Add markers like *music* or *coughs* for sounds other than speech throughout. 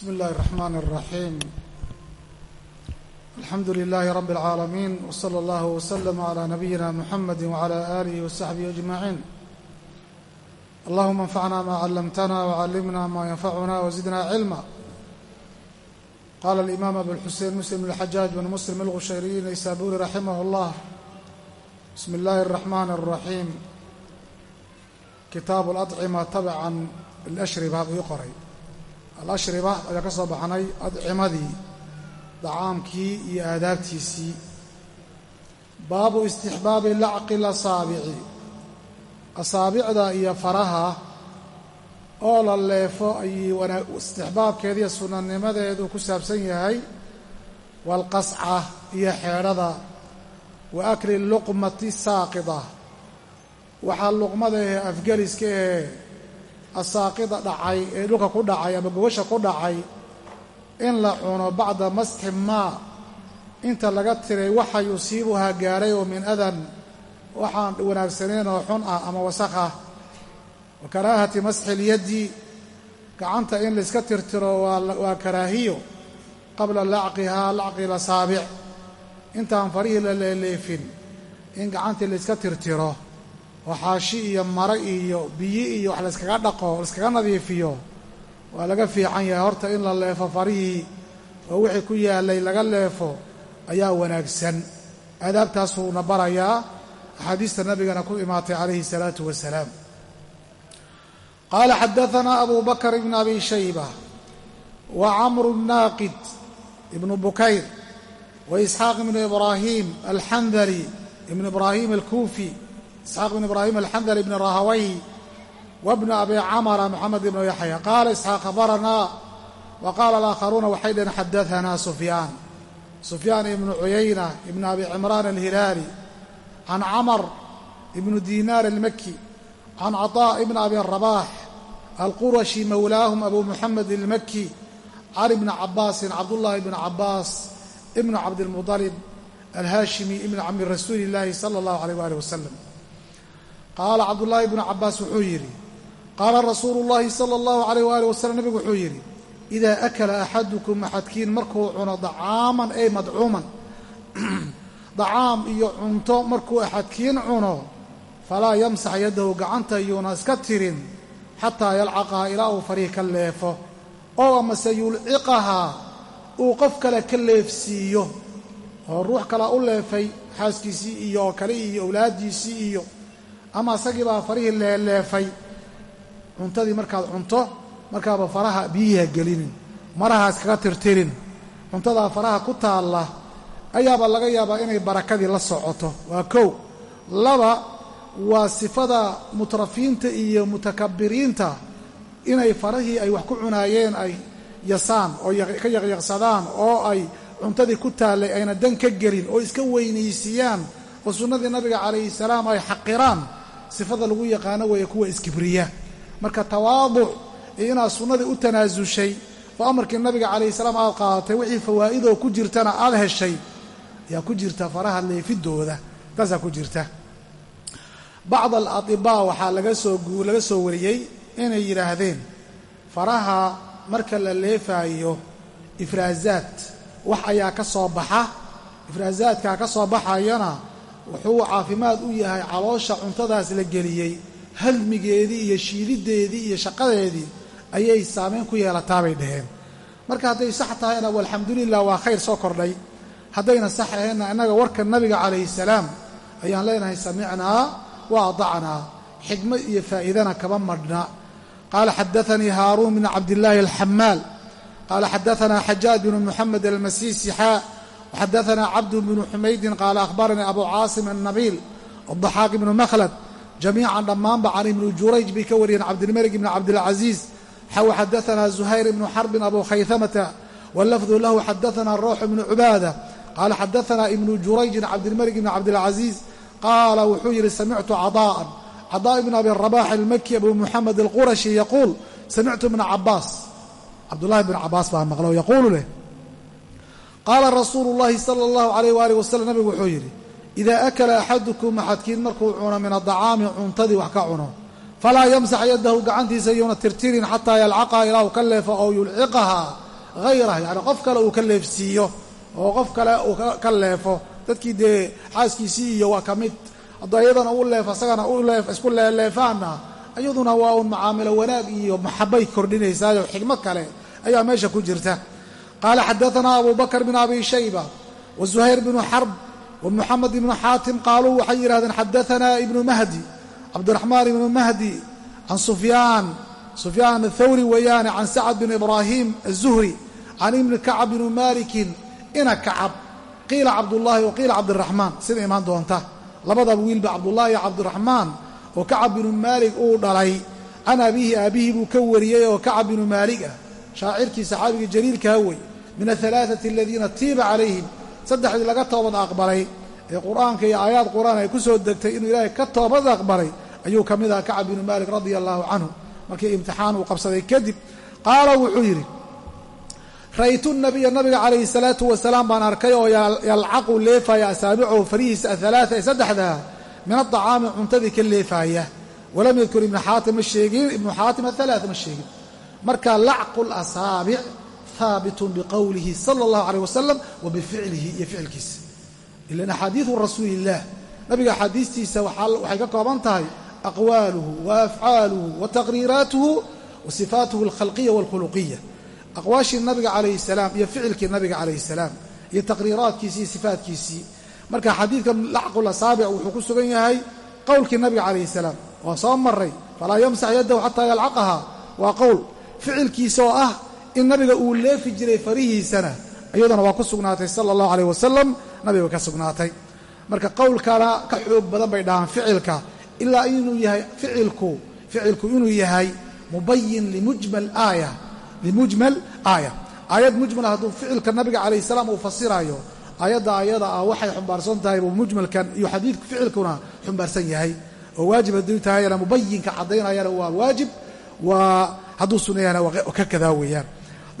بسم الله الرحمن الرحيم الحمد لله رب العالمين وصلى الله وسلم على نبينا محمد وعلى آله وصحبه أجمعين اللهم انفعنا ما علمتنا وعلمنا ما ينفعنا وزدنا علما قال الإمام أبو الحسين مسلم الحجاج بن مسلم الغشيري نيسابوري رحمه الله بسم الله الرحمن الرحيم kitaabu alacima tabacan alashriba buu ii qoray alashriba ayaa ka soo baxnay adcimadii dacaamkii iyo aadaabtiisii. Baabu istixbaabi lacqi lasaabici. Asaabicda iyo faraha oo la leefo ayuu istixbaabkeediiyo sunanimadeedu ku saabsan yahay waalqasca iyo xeedhada wa akli luqmati saaqida. Waxaa luqmada ee afgeliska ee asaaqida dhacay ee dhulka ku dhacay ama gobasha ku dhacay in la cuno bacda masxi maa inta laga tiray waxa yusiibuhaa gaadhay oo min adan waxaan wanaagsaneyn oo xun ah ama wasakh ah. Wa karaahati masxi lyaddi gacanta in layska tirtiro waa karaahiyo qabla lacqihaa lacqi lasaabic intaan farihii la leeleefin in gacantii layska tirtiro oo iyo maro iyo biyi iyo wax layskaga dhaqo layskaga nadiifiyo. Waa laga fiican yahay horta in la leefo farihii oo wixii ku yaalay laga leefo ayaa wanaagsan. Aadaabtaasuuna barayaa. Axaadiista nabigana ku imaatay calayhi salaatu wasalaam. Qaala xadaanaa abu bakr ibn abi shayba wa camru naaqid ibnu bukayr wa isxaaq ibnu ibraahim alxandali ibnu ibraahim alkuufi isxaaq bn ibraahim alxandali bn rahaway wabnu abi camra moxamed ibnu yaxya qaala isxaaq abaranaa wa qaala alaakharuuna waxay dhaheen xadaanaa sufyaan sufyaan ibnu cuyayna ibn abi cimraan alhilaali can camar ibnu dinaar almaki can caطaa ibn abi rabaax alqurashi mowlaahum abu muxamed almaki can ibni cabaasin cabdullaahi bn cabaas ibnu cabdilmuطalib alhaashimi ibn cami rasuuli illaahi sala allahu aleyh waalih wasalam qaala cabdullaahi bnu cabaas wuxuu yidhi qaala rasuulu llaahi sala allahu alayh waali wasalam nabigu wuxuu yidhi idaa akala axadukum axadkiin markuu cuno dacaaman ay madcuuman *clears throat* dacaam iyo cunto markuu axadkiin cuno falaa yamsax yaddahu gacanta yuuna iska tirin xataa yalcaqahaa ilaa uu farihi ka leefo. Oo amase yulciqahaa uu qof kale ka leefsiiyo oo ruux kalea u leefay xaaskiisii iyo oo kale iyo owlaaddiisii iyo ama isagii baa farihii leeleefay. Cuntadii markaad cunto markaaba faraha biyiha gelinin maraha iskaga tirtirin. Cuntadaa faraha ku taalla ayaaba laga yaabaa inay barakadii la socoto. Waa kow. Laba waa sifada mutrafiinta iyo mutakabiriinta inay farahii ay wax ku cunaayeen ay yasaan oo ka yaqyaqsadaan oo ay cuntadii ku taallay ayna dan ka gelin oo iska weynaysiiyaan oo sunnadii nabiga calayhi salaam ay xaqiraan sifada lagu yaqaano weeye kuwa iskibriya. Marka tawaaduc iyo inaad sunnadii u tanaasushay oo amarkii nabiga calayhi salaam aad qaadatay wixii fawaa'idoo ku jirtana aad heshay ayaa ku jirta faraha leefidooda. Taasaa ku jirta. Bacd alatibaa waxaa laga soo laga soo wariyey inay yidhaahdeen faraha marka la leefaayo ifraazaad wax ayaa ka soo baxa ifraazaadkaa ka soo baxayana wuxuu caafimaad u yahay caloosha cuntadaas la geliyey halmigeedii iyo shiidideedii iyo shaqadeedii ayay saamayn ku yeelataa bay dhaheen. Marka hadday sax tahayna walxamdulilah waa khayr soo kordhay. Haddayna sax aheenna innaga warka nabiga calayhi salaam ayaan leenahay samicnaa wa adacnaa xikmad iyo faa'iidana kama madhna qaala xadaanii haaruun bn cabdillaahi alxamaal qaala xadaanaa xajaaj bnu muxamed almasiisi xaa وxadaثna cabd بن xumaydi qaala akhbaranii abu caasim الnabiil الضaxaaq ibnu makhlad jamiican dhammaanba can ibni jurayj bay ka wariyeen cabdilmalik ibn cabdilcaziiz xaw xadaثna زuhayr ibnu xarbin abu khayhamata wlafdu lahu xadaثna rawx ibnu cubaada qaala xadaثna ibnu jurayjin cabdilmalik ibn cabdilcaziiz qaala wuxuu yidhi samictu caطaءa caطاء ibn abi rabax almaki abu muxamed alqurashi yaquul samictu ibna cabaas cabdulahi bn cabaas baa maqlo yaquulu leh qaala rasuulu llaahi sala allahu calayh waalih wasalam nabigu wuxuu yidhi idaa akala axadukum axadkiin markuu cuno min adacaami cuntadii wax ka cuno. Falaa yamsax yadahu gacantiisa yuuna tirtirin xataa yalcaqaha ilaa uu ka leefo ow yulciqahaa hayrah yani qof kale uu ka leefsiiyo oo qof kale uu ka leefo. Dadkii dee xaaskiisii iyo waa ka mid. Hadduu ayadana u leef asagana isku leeleefaana iyaduna waa un macaamilo wanaag iyo maxabay kordhinaysaayo xigmad kale ayaa meesha ku jirta qaala xadaanaa abu bakr bin abi shayba wa zuhayr bnu xarb wa muxamed ibnu xaatim qaaluu waxay yidhahdeen xadaanaa ibnu mahdi cabdiraxmaan ibnu mahdi can sufyaan sufyaan athawri weeyaane can sacad bin ibraahim aلzuhri can ibni kacab bni malikin ina kacab qiila cabdullaahi wa qiila cabdiraxmaan sida imaan doonta labadaba wiilba cabdullaahi iyo cabdiraxmaan oo kacab binu maalik uu dhalay can abiihi aabihii buu ka wariyey oo kacab binu maalig ah shaacirkii saxaabigii jaliilkaa wey min ahalaaثati aladiina tiiba calayhim saddexdii laga toobad aqbalay ee qur'aanka iyo aayaad qur'aan ay ku soo degtay inuu ilaahay ka toobad aqbalay ayuu ka mid aha kacab binu maalik radia allaahu canhu markii imtixaan uu qabsaday kadib qaala wuxuu yidhi ra'aytu nabiya nabiga calayhi salaatu wasalaam baan arkay oo yalcaqu leefaya asaabicahu farihiisa athalaata ee saddexdaa min aacaami cuntadii ka leefaaya walam yadkur ibnu xaatim ma sheegin ibnu xaatim athalaata ma sheegin marka lacqu lasaabic haabitun biqowlihi sala allahu alayh wasalam wa bificlihi iyo ficilkiisa. Ilan axaadiidu rasuuli illah nabiga axaadiistiisa waxay ka kooban tahay aqwaaluhu wa afcaaluhu wa taqriiraatuhu wa sifaatuhu alkhalqiya walkhuluqiya aqwaashii nabiga calayhi salaam iyo ficilkii nabiga calayhi salaam iyo taqriiraadkiisii iyo sifaatkiisii. Marka xadiidkan lacqul asaabic wuxuu ku sugan yahay qowlkii nabiga calayhi salaam. Waa soo maray falaa yamsax yaddahu xataa yalcaqaha waa qowl ficilkiisa oo ah in nabiga uu leefi jiray farihiisana iyaduna waa ku sugnaatay sala allahu aleyh wasalam nabiga ka sugnaatay. Marka qowlkana ka xoog badan bay dhahaan ficilka. Ilaa inuu yahay ficilku ficilku inuu yahay mubayin limujmal aaya limujmal aaya. Aayad mujmala hadduu ficilka nabiga calayhi salaam uu fasirayo aayadda ayada ah waxay xumbaarsan tahay buu mujmalkan iyo xadiidku ficilkuna xumbaarsan yahay. Oo waajib hadduu tahayna mubayinka caddaynayana waa waajib waa hadduu sunnayana ka kadaa weeyaan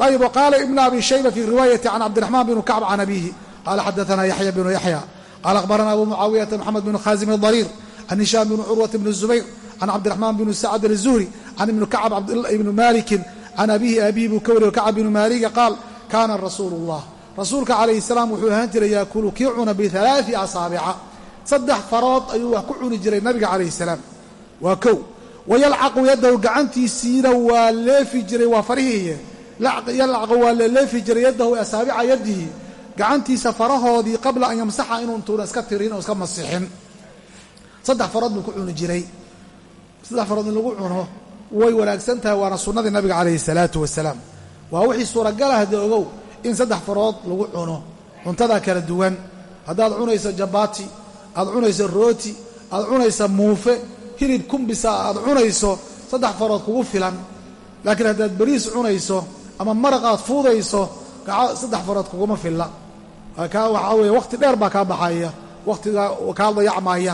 ayb wqaala ibn abi shayba fi riwaayati can cabdiraxmaan bn kacb can abihi qala xadaana yaxya bnu yaxya qala akhbarana abu mucaawiyata maxamed bn khaasim dariir can hishaam bn curwat bn zubayr can cabdiraxmaan bn sacd الzuhri can ibni kacb ibni malikin can abihi abihi buu ka wariyo kacb bn malika qaal kana rasuulu اllah rasuulka calayhi salaam wuxuu ahaan jiray yaakulu kii cuna bialaai asaabica saddex farood ayuu wax ku cuni jiray nabiga calayhi salaam waa kow wayalcaqu yadahu gacantiisiina waa leefi jiray waa farihiiye yalcaqu waa leeleefi jiray yadahu asaabica yadihi gacantiisa farahoodii qabla an yamsaxa inuu intuuna iska tirin oo iska masixin. Saddex farood ku cuni jiray. Saddex farood lagu cuno way wanaagsan tahay waana sunnadii nabiga calayhi salaatu wasalaam. Waa wixii suuragalah haddee ogow in saddex farood lagu cuno cuntada kala duwan. Haddaad cunayso jabaati aad cunayso rooti aad cunayso muufe hilib kumbisa aad cunayso saddex farood kugu filan. Laakiin haddaad beriis cunayso ama maraq aad fuudayso saddex farood kuguma filla. Waxaa weeye wakhti dheer baa kaa baxaya wakhtiga kaa dayacmaya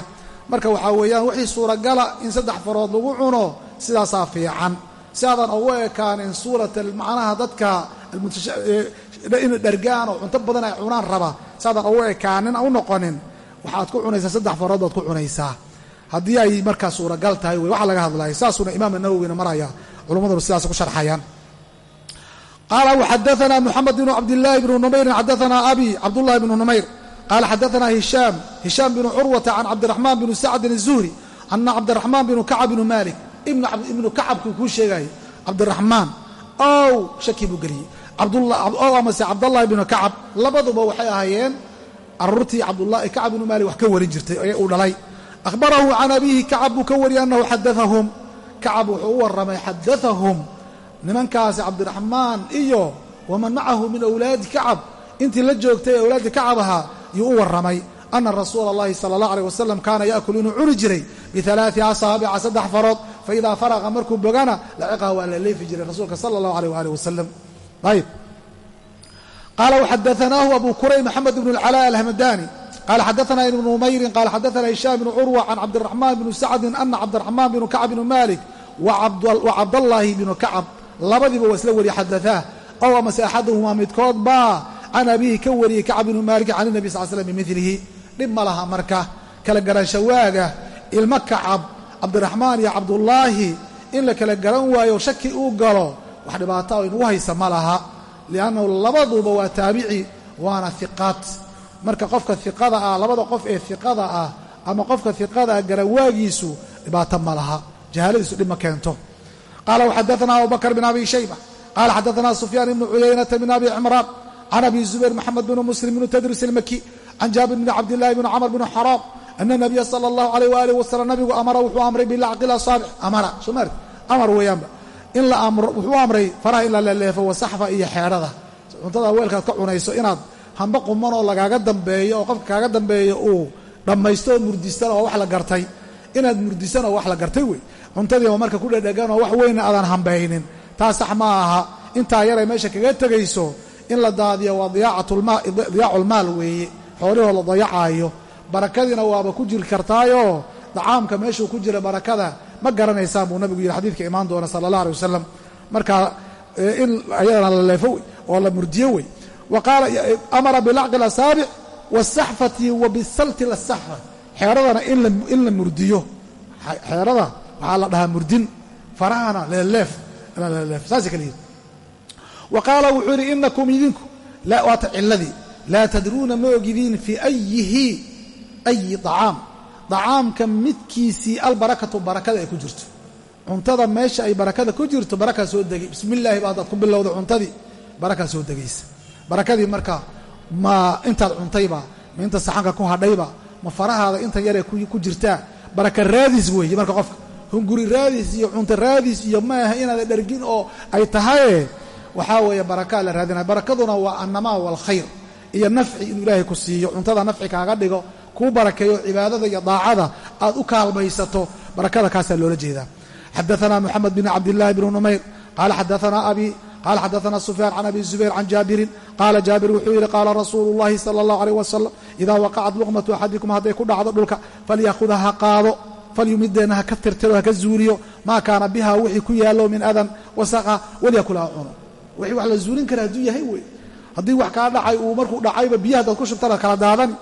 marka waxaa weeyaan wixii suuragala in saddex farood lagu cuno sidaasaa fiican. Si aadan ugu ekaanin suurata macnaha dadka in dhargaan oo cunto badan ay cunaan raba si aadan ugu ekaanin u noqonin waxaad ku cunaysaa saddex farood baad ku cunaysaa. Haddii ay markaa suuragal tahay wey waxa laga hadlaya saasuuna imaam nawowina maraya culummaduna sidaas ku sharxayaan qaala xadaana mxamed bn cabdilaahi bn numayrin xadaana abi cabdullahi bn numayr qaala xadaana hishaam hishaam bnu curwata can cabdiraxmaan bn sacdin الzuhri ana cabdiraxmaan bnu kacab bnu malik ibnu kacabkuu kuu sheegayay cabdiraxmaan ow shaki buu geliyey ow amase cabdallahi bnu kacab labaduba waxay ahaayeen caruurtii cabdulahi kacab bnu malik wax ka warin jirtay ee uu dhalay ahbarahu can abiihi kacab buu ka wariyey anahu xadaahum kacab wuxuu u warramay xadaahum nimankaasi cabdiraxmaan iyo waman macahu min awlaadi kacab intii la joogtay ee awlaaddi kacab ahaa yuu u warramay ana rasuula allahi sala allah aleyh wasalam kaana yaakulu inuu cuni jiray bialaai asaabica saddex farood faidaa faraqa markuu bogana laciqaha waa la leefi jiray rasuulka sala allahu aleyh waalih wasalam ayb qaala waxadaanaahu abu kuray maxamed bnu lcalaa alhamadani qala xadaana ibnu numayrin qala xadaana hishaam bnu curwa can cabdiraxmaan bni sacdin ana cabdiraxmaan bnu kacb bnu malik wacabdallaahi bnu kacab labadiiba waa isla wariye xadaaa ow amase axaduhumaa midkood baa can abiihi ka wariyey kacb bnu maalik can nabi sal slm bimilihi dhib ma laha marka. Kala garanshawaaga ilmo kacab cabdiraxmaan iyo cabdullaahi in la kala garan waayo shaki uu galo wax dhibaato o inugu haysa ma laha. Liannahu labaduba waa taabici waana hiqaad marka qofka hiqada ah labada qof ee hiqada ah ama qofka hiqada ah garawaagiisu dhibaato ma laha. Jahaaladiisu dhib ma keento qaala waxadaana abubakr bin abi shayba qaala xadaana sufyaan ibnu cuyaynata min abi cimraan can abi zubayr maxamed bn muslim bn tadris ilmaki can jaabir bni cabdillahi bni camr bni xaraam ana nabiya sala allahu alayh waalih wasalam nabigu amara wuxuu amray bilacqi asaabic amara somaari amar weeyaanba in la amro wuxuu amray faraha in la leeleefo wasaxfa iyo xeedhada cuntada weelkaad ka cunayso inaad hamba quman oo lagaaga dambeeyo oo qofka kaaga dambeeyo uu dhammaysto oo murdistan oo wax la gartay inaad murdisan oo wax la gartay wey cuntadiiba marka ku dhedhegan oo wax weyna aadan hambaynin. Taa sax ma aha. Intaa yaray meesha kaga tegayso in la daadiyo waa diyaaculmaal weeye xoolihoo la dayacaayo. Barakadiina waaba ku jiri kartaayoo dacaamka meeshuu ku jira barakada. Ma garanaysaan buu nabigu yidhi xadiidka imaan doona sala allah alay wasalam marka in ayadana la leefo wey oo la murdiyo wey. Wa qaala amara bilacqi asaabic wasaxfati wa bisalti lasaxfa xeeradana in la murdiyo. Xeerada waxaa la dhahaa murdin farahana leeleef saasay kala yihi wa qaala wuxuu yidhi inakum idinku waata ciladii laa tadruuna ma ogidiin fii ayihi ayi acaam dacaamka midkiisii albarakatu barakada ay ku jirto. Cuntada meesha ay barakada ku jirto barakaa soo degay. Bismi illaahi ba haddaad ku bilowda cuntadii barakaa soo degaysa. Barakadii marka ma intaad cuntayba ma inta saxanka ku hadhayba ma farahaada intan yaree ku jirtaa. Baraka raadis weeye marka qofka hunguri raadis iyo cunto raadis iyo maaha inaada dhargin oo ay tahaye waxaa weeye barakaa la raadinaya. Barakaduna waa annamaa waalkhayr iyo nafci inuu ilaahay ku siiyo. Cuntada nafci kaaga dhigo kuu barakeeyo cibaadada iyo daacada aad u kaalmaysato barakada kaasaa loola jeedaa. Xadaana moxamed bin cabdillahi bn numayr. Qaala xadaana abi qala xadaana sufyaan can abi zubayr can jaabirin. Qaala jaabir wuxuu yidhi qaala rasuulu llahi sala allahu aleyh wasalam idaa waqacat luqmatu axadikum hadday ku dhacdo dhulka falyaakhudha ha qaado falyumideenna ha ka tirtiro ha ka zuuliyo maa kaana biha wixii ku yaallo min adan wasaqa walyakul ha cuno. Wixii wax la zuulin kara hadduu yahay wey. Haddii wax kaa dhacay uu markuu dhacayba biyaha hadaad ku shubtana kala daadani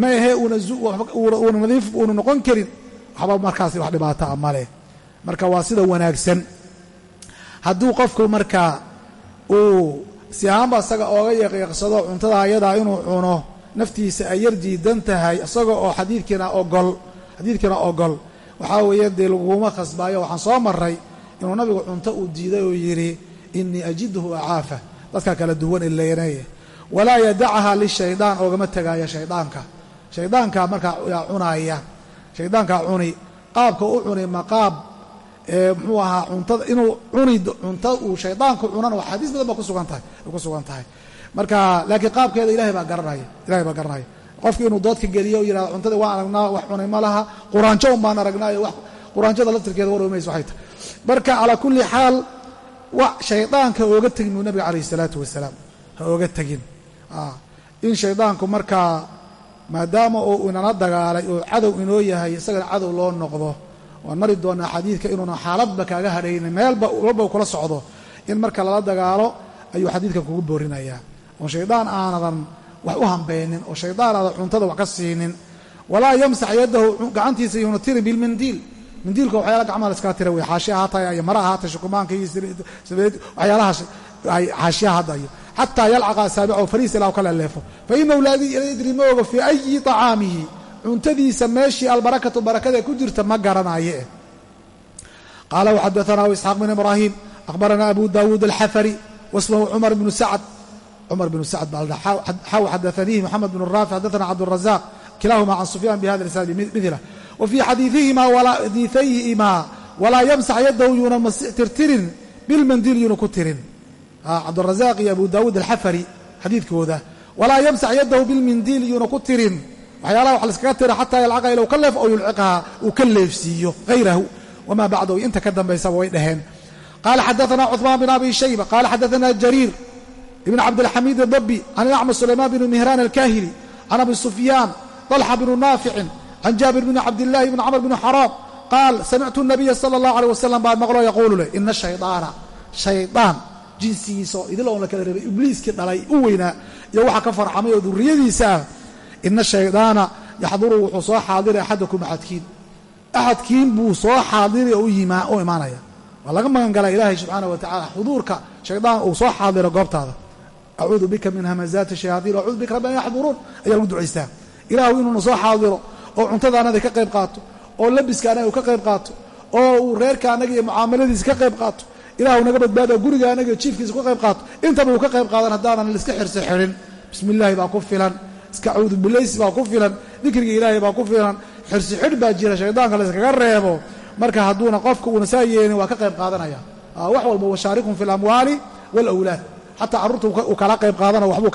ma ahee uuna nadiif uuna noqon karin. Waxba markaas wax dhibaataa maleh marka waa sida wanaagsan. Hadduu qofku markaa uu si ahaanba isaga ooga yaqiiqsado cuntada ayadaa inuu cuno naftiisa ay yar diidan tahay isaga oo xadiidkiina ogol xadiidkiina ogol waxaa weeye dee laguma khasbaayo. Waxaan soo maray inuu nabigu cunto uu diiday oo yidhi inii ajidhu acaafa. Dadka kala duwan ileenaye walaa yadacaha lishaydaan oogama tegaayo shaydaanka. Shaydaankaa markaa yaa cunaaya shaydaankaa cuni qaabka u cuni ma qaab muxuu ahaa cuntada inuu cuni cunto uu shaydaanku cunana xadiis badan ba kusugan tahay ay ku sugan tahay. Marka laakiin qaabkeeda ilahay baa garanaya ilahay baa garanaya qofki inuu doodka geliyo yihahdo cuntada waan aragnaa wax cunay ma laha. Quraanjo un baan aragnaayo quraanjada laftirkeeda war mayso waxay tahay. Marka calaa kulli xaal wa shaydaanka ooga tegin buu nabiga calayh isalaatu wasalaam. Ha ooga tegin in shaydaanku markaa maadaama uu inala dagaalay oo cadow inoo yahay isagana cadow loo noqdo waan mari doonaa xadiidka inuuna xaaladba kaaga hadhaynin meelba walba kula socdo in marka lala dagaalo ayuu xadiidkan kugu boorinayaa. Oon shaydaan aanadan wax u hambeynin oo shaydaan aadan cuntada wax ka siinin. Walaa yamsax yadahu gacantiisa yuuna tirin bilmandiil mandiilka waxyaala gacmaha laskaga tira wey xaashi ahaatay iyo mara ahaatay shukumaanka iyo waxyaalaha xaashiyaha hadda iyo xataa yalcaqa asaabicahu fariis ilaa ka leleefo fa inahu laa yadri ma ogo fii ayi طacaamihi cuntadiisa meeshii albarakatu barakada ku jirta ma garanaye qaala waxadaanaa isxaaq bn ibraahim akhbarana abu dawuud alxafari wasmahu cumar bnu sacd cumar bnu sacd xaw xadaanihi moxamed bn raafic xadaana cabdurazaq kilahuma can sufyaan bihada isnaad midlah wa fii xadiiثayhimaa walaa yamsax yadahu yuuna tirtirin bilmandiil yuuna ku tirin cabdurazaq iyo abu dawuud alxafari xadiidkooda walaa yamsax yadahu bilmandiil yuuna ku tirin waxyaalaha wax laskaga tira xataa yalcaqa ilow ka leef oo yulciqaha uu ka leefsiiyo hayrahu wamaa bacdahu inta ka dambaysaba way dhaheen. Qaala xadaana cuثmaan bn abi shayba qaala xadaana jariir ibn cabdilxamiid adabi can ilacma sulaymaan bn mihraan alkahili can abi sufyaan طalxa bn naaficin can jaabir bn cabdillaahi bn camr bn xaraam qaal samictu nabiya sala allah alيh wasalam baa maqloo yaquulu leh ina shaydaana shaydaan jinsigiisa oo idil oon la kala reebay ibliiskii dhalay u weynaa iyo waxa ka farxamay oo duriyadiisaa ina shaydaana yaxduru wuxuu soo xaadira axadakum axadkiin. Axadkiin buu soo xaadiri oo u imaanaya. Waa laga magan galaa ilaahay subxaanah wa tacala xuduurka shaydaan uu soo xaadiro goobtaada acuudu bika min hamazaati shayaaiin acuudu bika rabbi an yaxduruun ayaa lagu ducaystaa ilaahu inuuna soo xaadiro oo cuntada anada ka qayb qaato oo labiska anaga uu ka qayb qaato oo uu reerka anaga iyo mucaamaladiisa ka qayb qaato ilaahu naga badbaado guriga anaga iyo jiifkiisa ka qayb qaato intaba uu ka qayb qaadan haddaanan laiska xirsi xirin bismi illaahi baa ku filan iska cabudu bilaysi baa ku filan dikriga ilaahay baa ku filan xirsi xidh baa jira shaydaanka layskaga reebo marka hadduuna qofka uuna saa yeelin waa ka qayb qaadanaya wax xataa carruurta uu kala qayb qaadana waxbuu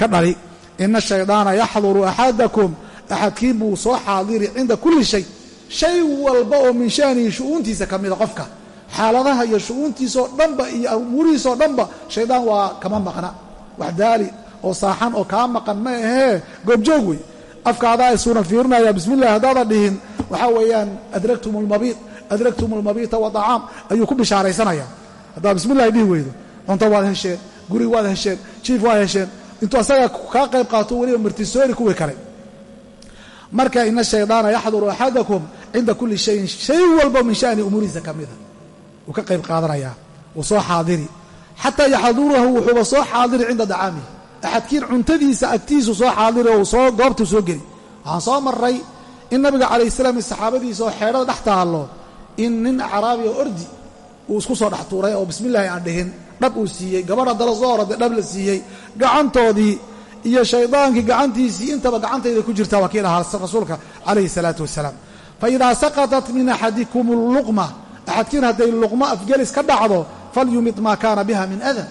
ka dhali ina shaydaana yaxduru axadakum axadkiin buu soo xaadiri cinda kulli shay shay walba oo min shaanihi shu'uuntiisa ka mida qofka xaaladaha iyo shu'uuntiisaoo dhanba iyo umuurihiisoo dhanba shaydaan waa kama maqna wax daali oo saaxan oo kaa maqan ma ahee goobjoog wey afkaadaa isuuna fiirinaya bismillahi haddaadan dhihin waxaa weeyaan adragtum lmabiid adragtum almabiita wadacaam ayuu ku bishaaraysanaya haddaad bismillahi dhihi weydo cunto waad hesheen guri waad hesheen jiif waad hesheen intuu asaga kaa qayb qaato weliba martisoori kuwii kale marka ina shaydaana yaxduru axadakum cinda kulli shayin shay walba min shani umuurihiisa ka wuu ka qayb qaadanayaa wuu soo xaadiri. Xataa yaxdurahu wuxuuba soo xaadiri cinda dacaamihi axadkiin cuntadiisa agtiisu soo xaadiri oo soo goobtuu soo geli. Waxaan soo maray in nabiga calayh salaam saxaabadiisa oo xeedhada dhex taallo in nin acraabi oo ordi uu isku soo dhex tuuray oo bismillaahi aan dhihin dhab uu siiyey gabadha dala soo dhab la siiyey gacantoodii iyo shaydaankii gacantiisii intaba gacantayda ku jirta waa kii dhahaa rasuulka calayhi salaatu wasalaam. Fa idaa saqatat min axadikum luqma axadkiin hadday luqmo afgelis ka dhacdo falyumid maa kaana biha min adan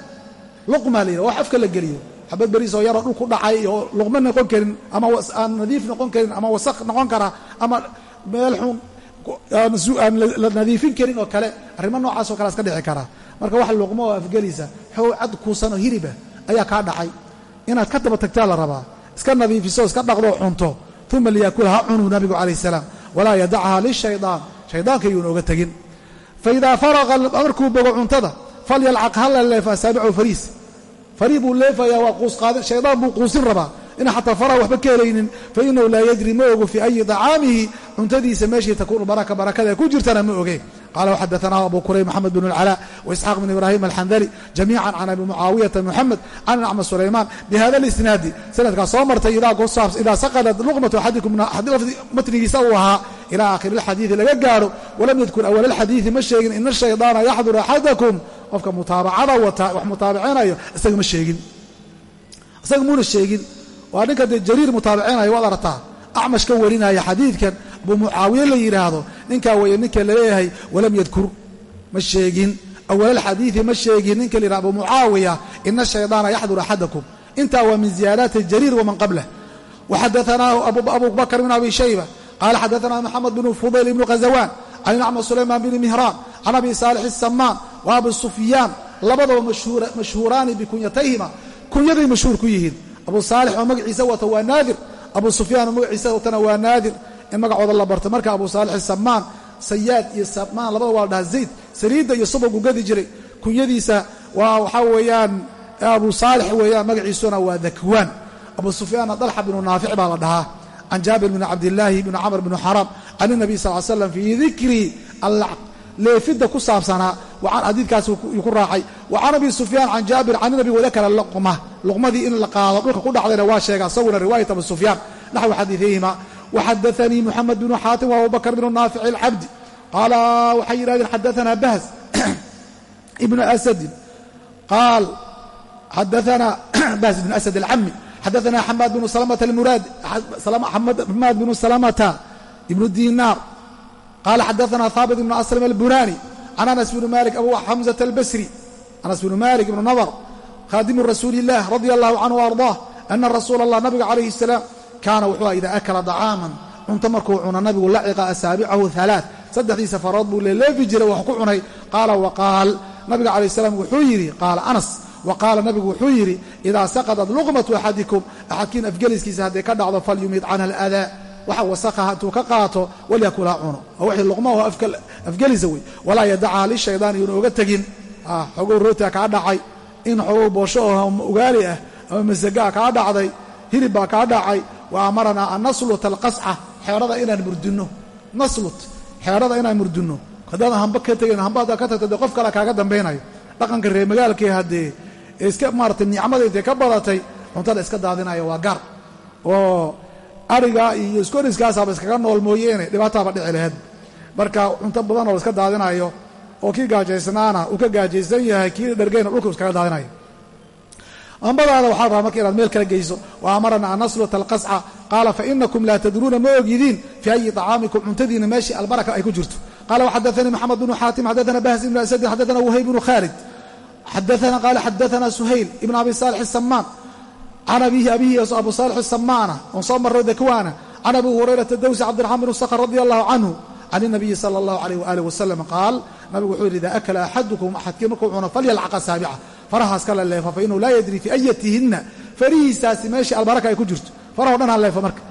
luqma la yidhaha wax afka la geliyo. Xabad beriisoo yaroo dhul ku dhacay oo luqmo noqon karin ama aan nadiif noqon karin ama wasaq noqon kara ama meel xun aan la nadiifin karin oo kale arrimo noocaasoo kale iska dhici karaa marka wax luqmo oo afgelisa. Xow cad kuusan oo hiriba ayaa kaa dhacay. Inaad ka daba tagtaa la rabaa. Iska nadiifiso iska dhaqdoo cunto. Uma liyaakula ha cunuu nabigu calayh salaam. Walaa yadacha lishaydaan shaydaanka yuuna oga tegin faidaa faraqa markuu bogo cuntada falyalcaq hala leefo asaabicahu fariis. Farii buu leefayaa waa quusqaadin shaydaan buu quusin rabaa. Ina xataa faraha waxba ka helaynin fa inahu laa yadri ma ogo fii ayi dacaamihi. Cuntadiisa meeshii takuunu baraka barakada ee ku jirtana ma oge qala wxadaثnahu abu kurayb mxamed bn اlclا وإsxaaq bn ibrahim alxandali jamiica can abi mucaawiyata mxamed can acma sulayman bihada اlisnaadi sanadkaa soo martay idaa saqadat luqmatu axadikum matnigiisa uu ahaa ilى aakhiri اlxadiiثi laga gaaro walam yadkur awal اlxadiiثi ma sheegin ina الshayطaana yaxdur axadakum qofka mutaabacada wata wax mutaabacinayo isaga ma sheegin isaga muuna sheegin waa ninka dee jariir mutaabacinayo waad aragtaa acmash ka warinaya xadiidkan abu mucaawiye la yidhaahdo ninkaa weeye ninka la leeyahay walam yadkur. Ma sheegin. Awalaalxadiidi ma sheegin. Ninka la yidhahdo abu mucaawiya ina ashaydaana yaxdur axadakum. Intaa waa min ziyaadaati jariir waman qablah waxadaanaahu abu bakr bn abi shayba. Qaala xadaanaa moxamed bn fudayl ibnu khazawaan can acma sulaymaan bni mihraan can abi saalix الsamaan wa abi sufyaan labadaba mashhuuraani bikunyatayhima kunyaday mashhuur ku yihiin. Abu saalix oo magaciisa wata waa naadir abu sufyaan magaciisa watana waa naadir in magacooda la barto marka abu saalix samaan sayaad iyo samaan labada waa la dhahaa zayd saliidda iyo subaguu gadi jiray. Kunyadiisa waa waxaa weeyaan abu saalix weeyaan magaciisuna waa dakwaan abu sufyaanna dalxa binu naafic baa la dhahaa. Can jaabir bni cabdillaahi bni camr bni xaraam can inabiy sal l slam fii dikri leefidda ku saabsanaa. Xadiidkaas ku raacay. Wa can abi sufyaan can jaabir can inabi wadakara luqma. Luqmadii in la qaado dhulka ku dhacdayna waa sheega isaguna riwaayat abu sufyaan naxwi xadiiihima waxadaanii muxamed bnu xaatim wa abubakr bnu naafic alcabdi. Qaala waxay yidhahdeen xadaanaa bahs *clears throat* ibnu asadin qaal xadaanaa bahs ibnu asad alcami xadaanaa xamaad bnu salamata almuraad. Xamaad bnu salamata ibnu dinaar qaala xadaanaa haabit ibnu aslam albunani can anas bni malik abu xamzata albasri anas bnu malik ibnu nadr khaadimu rasuuli illah radia allahu canhu ardaah ana rasuula allah nabiga calayhi salaam kaana wuxuu aha idaa akala dacaaman cunto markuu cuno nabigu laciqa asaabicahu halaa saddexdiisa farood buu leeleefi jiray wax ku cunay qaala waqaal nabiga calayh salaam wuxuu yidhi qaala anas wa qaala nabigu wuxuu yidhi idaa saqadat luqmatu axadikum axadkiin afgeliskiisa hadday ka dhacdo falyumid canha aladaa waxa wasaqaha intuu ka qaato walyakul ha cuno. Wixii luqmaho afgelisa wey walaa yadacaha lishaydaan iyuuna oga tegin. Xogow rootia kaa dhacay. In xogow boosho oo ugaali ah ama masagaa kaa dhacday hilib baa kaa dhacay wa amaranaa an nasluta alqasca xeerada inaan murdinno. Naslut xeerada inaan murdinno. Haddaadan hamba ka tegayn hamba haddaad ka tagto qof kale kaaga dambaynayo. Dhaqanka reer magaalkii haddee ee iska maaratay nicmada ka badatay cuntada iska daadinaya waa gaar. Oo arigaa iyo iskoriskaasaaba iskaga nool mooyeene dhibaataaba dhici laheed. Marka cunto badan oo la iska daadinayo oo kii gaajaysnaana uu ka gaajaysan yahay kii dhergeyna dhulka iskaga daadinayo ambadaada waxaa rabaa marka inaad meel kala geyso wa amarana an nasluta alqasca qaala fainakum laa tadruuna ma ogidin fii ayi acaamikum cuntadiina meeshii albaraka ay ku jirto. Qaala xadaanii maxamed bnu xaatim xadaana bahs ibn asadin xadaana wahay bnu khaalid. Xadaana qala xadaana suhayl ibn abi saalix asamaan can abiihi abihi abu saalix samaana oon soo marro dakwaana can abi hurayrata dawsi cabdiraxmaan binu sakr radi allahu canhu can inabiyi sala allahu alayh waaalih wasalam qaal nabigu wuxuu yidhi idaa akala axadukum axadkii markuu cuno falyalcaqa saabica farahaas kala leefo fa inahu laa yadri fii ayatihinna farihiisaasi meeshii albaraka ay ku jirto farahoo dhan ha leefo marka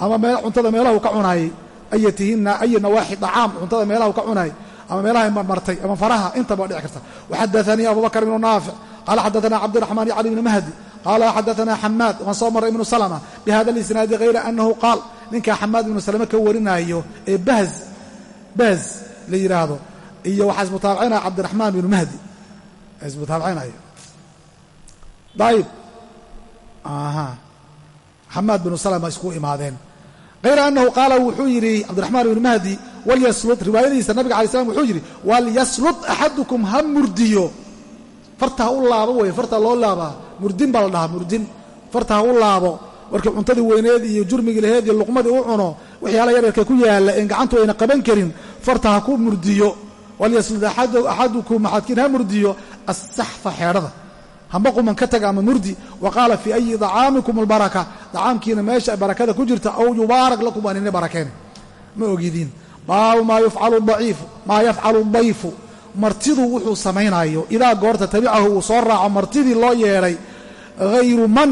ama mee cuntada meelahu ka cunaayey ayatihinna ay nawaaxi acaam cuntada meelahu ka cunaayey ama meelaha marmartay ama faraha intaba dhici karta waxadaanii abubakr bnu naafic qaala xadaanaa cabdiraxmaan yacli bni mahdi qaala xadaana xamaad waan soo maray ibnu salma bihada lisnaadi hayra anahu qaal ninkaa xamaad ibnu salme ka warinaayo ee bahz la yidhaahdo iyo waxaa ismutaabicinaya cabdiraxmaan ibnu mahdi ismutaabicinayo ayib xamaad binu salma isku imaadeen hayra anahu qaala wuxuu yidhi cabdiraxmaan ibnu mahdi walyaslud riwaayadiisa nabiga alay slam wuxuu yidhi walyaslud axadukum ha murdiyo farta ha u laabo wey farta loo laabaa murdin baa la dhahaa murdin. Farta ha u laabo. Markii cuntadii weyneed iyo jurmigii laheed iyo luqmadii u cuno waxyaala yaryarka ku yaalla een gacantu ayna qaban karin farta ha ku murdiyo. Walyaslud axadukum axadkiin ha murdiyo asaxfa xeedhada hamba quman ka taga ama murdi. Wa qaala fii ayi dacaamikum albaraka. Dacaamkiina meesha barakada ku jirta aw yubaarak lakum waa nina barakeen. Ma ogidiin. Baabu maa yafcalu daciifu maa yafcalu dayfu martidu wuxuu samaynayo idaa goorta tabicahu uu soo raaco martidii loo yeedhay hayru man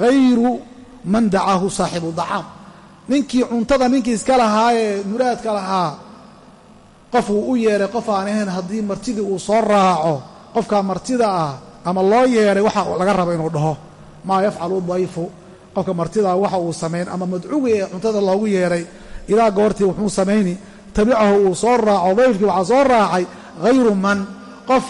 hayru man dacaahu saaxibu dacaam. Ninkii cuntada ninkii iska lahaa ee muraadka lahaa qof uu u yeedhay qof aan ahayn haddii martidii uu soo raaco qofkaa martida ah ama loo yeedhay waxa laga rabo inuu dhaho. Maa yafcalu dayfu qofka martidaa waxa uu samayn ama madcuwi ee cuntada loogu yeedhay idaa goortii wuxuu samayni tabicahu uu soo raaco dayfkii waxaa soo raacay hayru man qof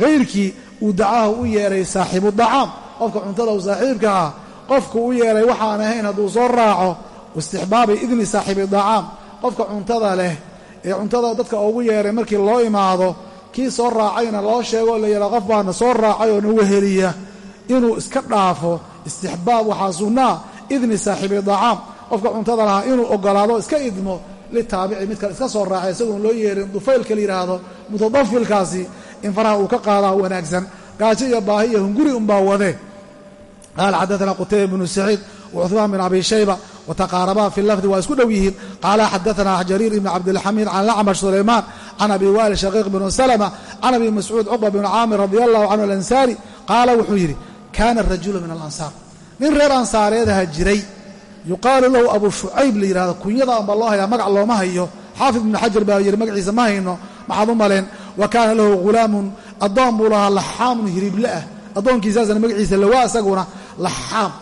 hayrkii uu dacaahu u yeedhay saaxiibu dacaam qofka cuntada u saaxiibka ah qofku u yeedhay waxaan ahayn hadduu soo raaco istixbaabi idni saaxiibi dacaam qofka cuntada leh ee cuntada dadka ugu yeedhay markii loo imaado kii soo raacayna loo sheego la yidhaha qof baana soo raacay oo na weheliya inuu iska dhaafo istixbaab waxaa sunnaa idni saaxiibi dacaam qofka cuntada lahaa inuu ogolaado iska idmo litaabici mid kale iska soo raacay isagoon loo yeerin dufaylka la yidhaahdo mutadafilkaasi in faraha uu ka qaadaa wanaagsan. Gaajo iyo baahi iyo hunguri unbaa wade qaala xadaana qutayba bnu saciid wacuثmaan bin abi shayba wataqaarabaa fi lafdi waa isku dhow yihiin. Qaala xadaana jariir ibn cabdilxamiid can lacmash sulaymaan can abi waali shaqiiq bn slma can abi mascuud cuqba bn caamir radi allahu canhu alansaari qaala wuxuu yidhi kaana rajulu min alansaar. Nin reer ansaareedaha jiray yuqaalu lahu abu shucayb la yidhahdo kunyada amba loo hayaa magac looma hayo. Xaafid ibnu xajar baa yidhi magaciisa ma hayno maxaad u maleen? Wa kaana lahu ghulaamun addoon buu lahaa laxaamun hirible ah. Addoonkiisaasna magaciisa lawaa isaguna laxaam.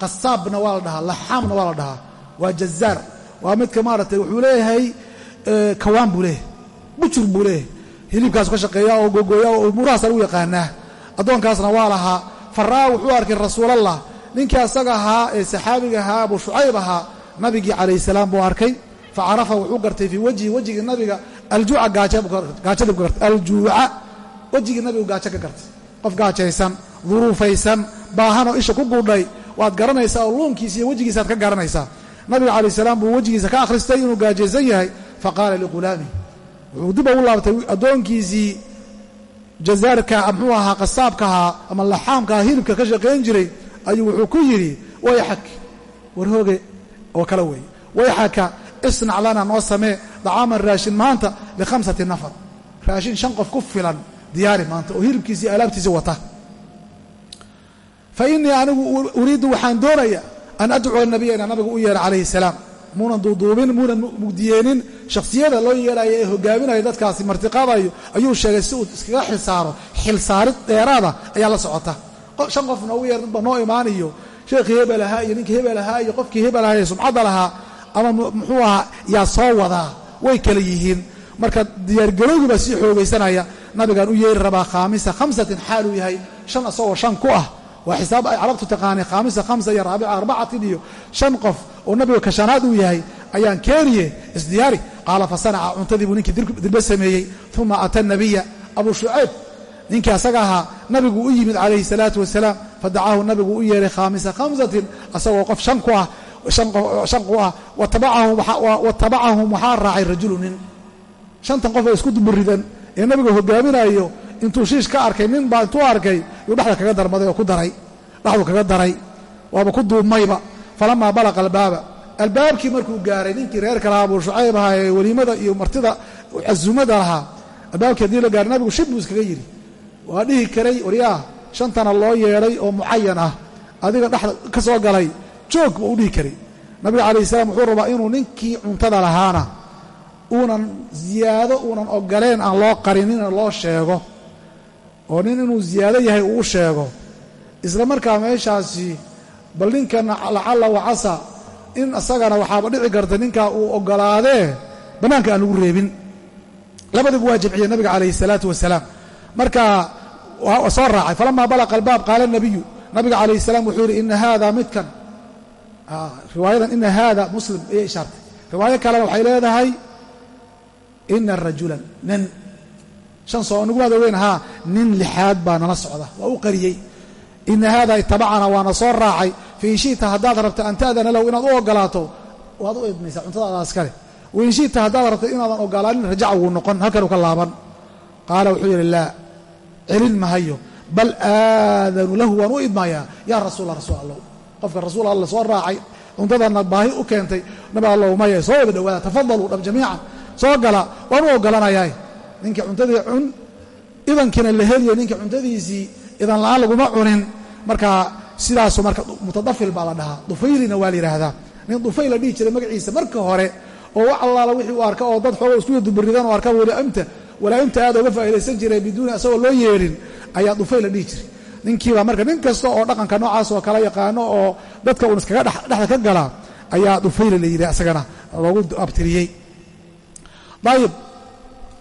Qasaabna waa la dhahaa laxaamna waa la dhahaa. Waa jazaar. Waa midka maaragtay wuxuu leeyahay kawaan buu leeyahay. Bujur buu leeyahay. Hilibkaasu ka shaqeeya oo gogooya oo umuurahaasa yaqaanaa. Addoonkaasna waa lahaa. Faraa wuxuu arkay rasuulallah ninkii asaga ahaa ee saxaabiga ahaa abu shucayb ahaa nabigii calayh salaam buu arkay. Fa carafa wuxuu gartay fii wajhi wejigii nabiga aljuuca wejigii nabigu gaajo gartay. Qof gaajaysan duruufaysan baahanoo isha ku guudhay waad garanaysaa oo luunkiisa iyo wejigiisaad ka garanaysaa. Nabiga calayh salaam buu wejigiisa ka akhristay inuu gaajaysan yahay. Faqaala liqulaamih wuxuu dib ugu laabtay addoonkiisii jazaarka muxuu ahaa qasaabkahaa ama laxaamkaha hilibka ka shaqayn jiray ayuu wuxuu ku yidhi wayxak warhooge oo kale weeye wayxaka isnac lana noo samee dacaaman raashin maanta likhamsati nafar. Raashin shan qof ku filan diyaari maanta oo hilibkiisii alaabtiisii wata. Fa innii anigu uriiddu waxaan doonaya an adcuwa nabiya inaan nabiga u yeedho calayhi salaam. Muunan duuduubin muunan mugdiyeenin. Shakhsiyada loo yeedhaya ee hogaaminaya dadkaasi martiqaadayo ayuu sheegay si uu iskaga xilsaaro xilsaarid dheeraada ayaa la socota shan qof noogu yeer dadba noo imaanayo sheekhii hebel ahaa iyo ninkii hebel ahaa iyo qofkii hebel ahaa ee sumcadda lahaa ama muxuu ahaa yaa soo wadaa way kala yihiin. Marka diyaargarowgii sii xoogaysanaya nabigaan u yeeri rabaa khaamisa khamsatin xaaluu yahay shan isagoo shan ku ah. Waa xisaab ay carabtu taqaanay khaamisa khamsa iyo raabica arbacatin iyo shan qof oo nabiga kashanaad uu yahay ayaan keeniye isdiyaari qaala fa sanaca cuntadii buu ninkii dirbe sameeyey uma ata nabiya abuu shucayb ninkii asaga ahaa nabigu u yimid calayhi salaatu wasalaam fadacaahu nabigu u yeeray khaamisa khamsatin asagoo qof shan ku ah shan ku ah watabacahum waxaa raacay rajulu nin. Shantan qof oo isku dumuridan ee nabiga hogaaminayo intuu shiish ka arkay nin baa intuu arkay yuu dhexda kaga darmaday oo ku daray dhexdu kaga daray waaba ku duubmayba. Falamaa balaqa albaaba. Albaabkii markuu gaaray ninkii reerka lahaa abuu shucayb ahaa ee weliimada iyo martida casumada lahaa albaabkii haddii la gaaray nabigu shib buu iskaga yidhi waa dhihi karay waryaah shantana loo yeedhay oo mucayan ah adiga dhexda ka soo galay. Joog buu u dhihi karay. Nabiga calayh salaam wuxuu rabaa inuu ninkii cuntada lahaana uunan ziyaado uunan ogoleen aan loo qarinin loo sheego oo nin inuu ziyaado yahay uu sheego. Isla markaa meeshaasi bal ninkana lacalla wacasa in isagana waxaaba dhici karta ninkaa uu ogolaadee bannaanka aan lagu reebin. Labadiibu waa jamciyey nabiga calayhi salaatu wasalaam. Marka soo raacay. Falamaa balaqa albaab qaala nabiyu. Nabiga calayhi salaam wuxuu yidhi ina haada midkan. Riwaayadan ina haada muslim ayay ishaartay. Riwaayo kalena waxay leedahay ina rajulan nin. Shan soo nigumaada weyn haa nin lixaad baa nala socda. Waa u qariyey. Ina haada itabacana waana soo raacay. Fain shita haddaad rabto an ta'dana lahu inaad u ogolaato. Waad u idmaysaa cuntadaadaas kale wain haddaad rabto inaadan ogolaanin rajaca wuu noqon halkanuu ka laaban. Qaala wuxuu yidhi laa celin mahayo bal aadanu lahu waan u idmayaa yaa rasuula rasuul allow qofka rasuul alla soo raacay cuntadana baahi u keentay nabi allow maya soo wada dhawaada tafadaluu dhab jamiican. Soo gala waan u ogolanayaa ninkii cuntadii cun idankiina la heliyo ninkii cuntadiisii idan la'aan laguma cunin. Marka sidaasu marka mutadafil baa la dhahaa. Dufaylina waa la yidhaahdaa. Nin dufayl la dhihi jiray magaciisa marka hore oo wax allaala wixii uu arka oo dad xooga isku yaduburidan oo arka walaamta walaa'imta aad oga faa'idaysan jiray biduuni asagoo loo yeedhin ayaa dufayl la dhihi jiray. Ninkiibaa marka nin kasta oo dhaqanka noocaas oo kala yaqaano oo dadka uun iskaga dhexda ka gala ayaa dufayla la yidhi asagana loogu abtiriyey. Ayib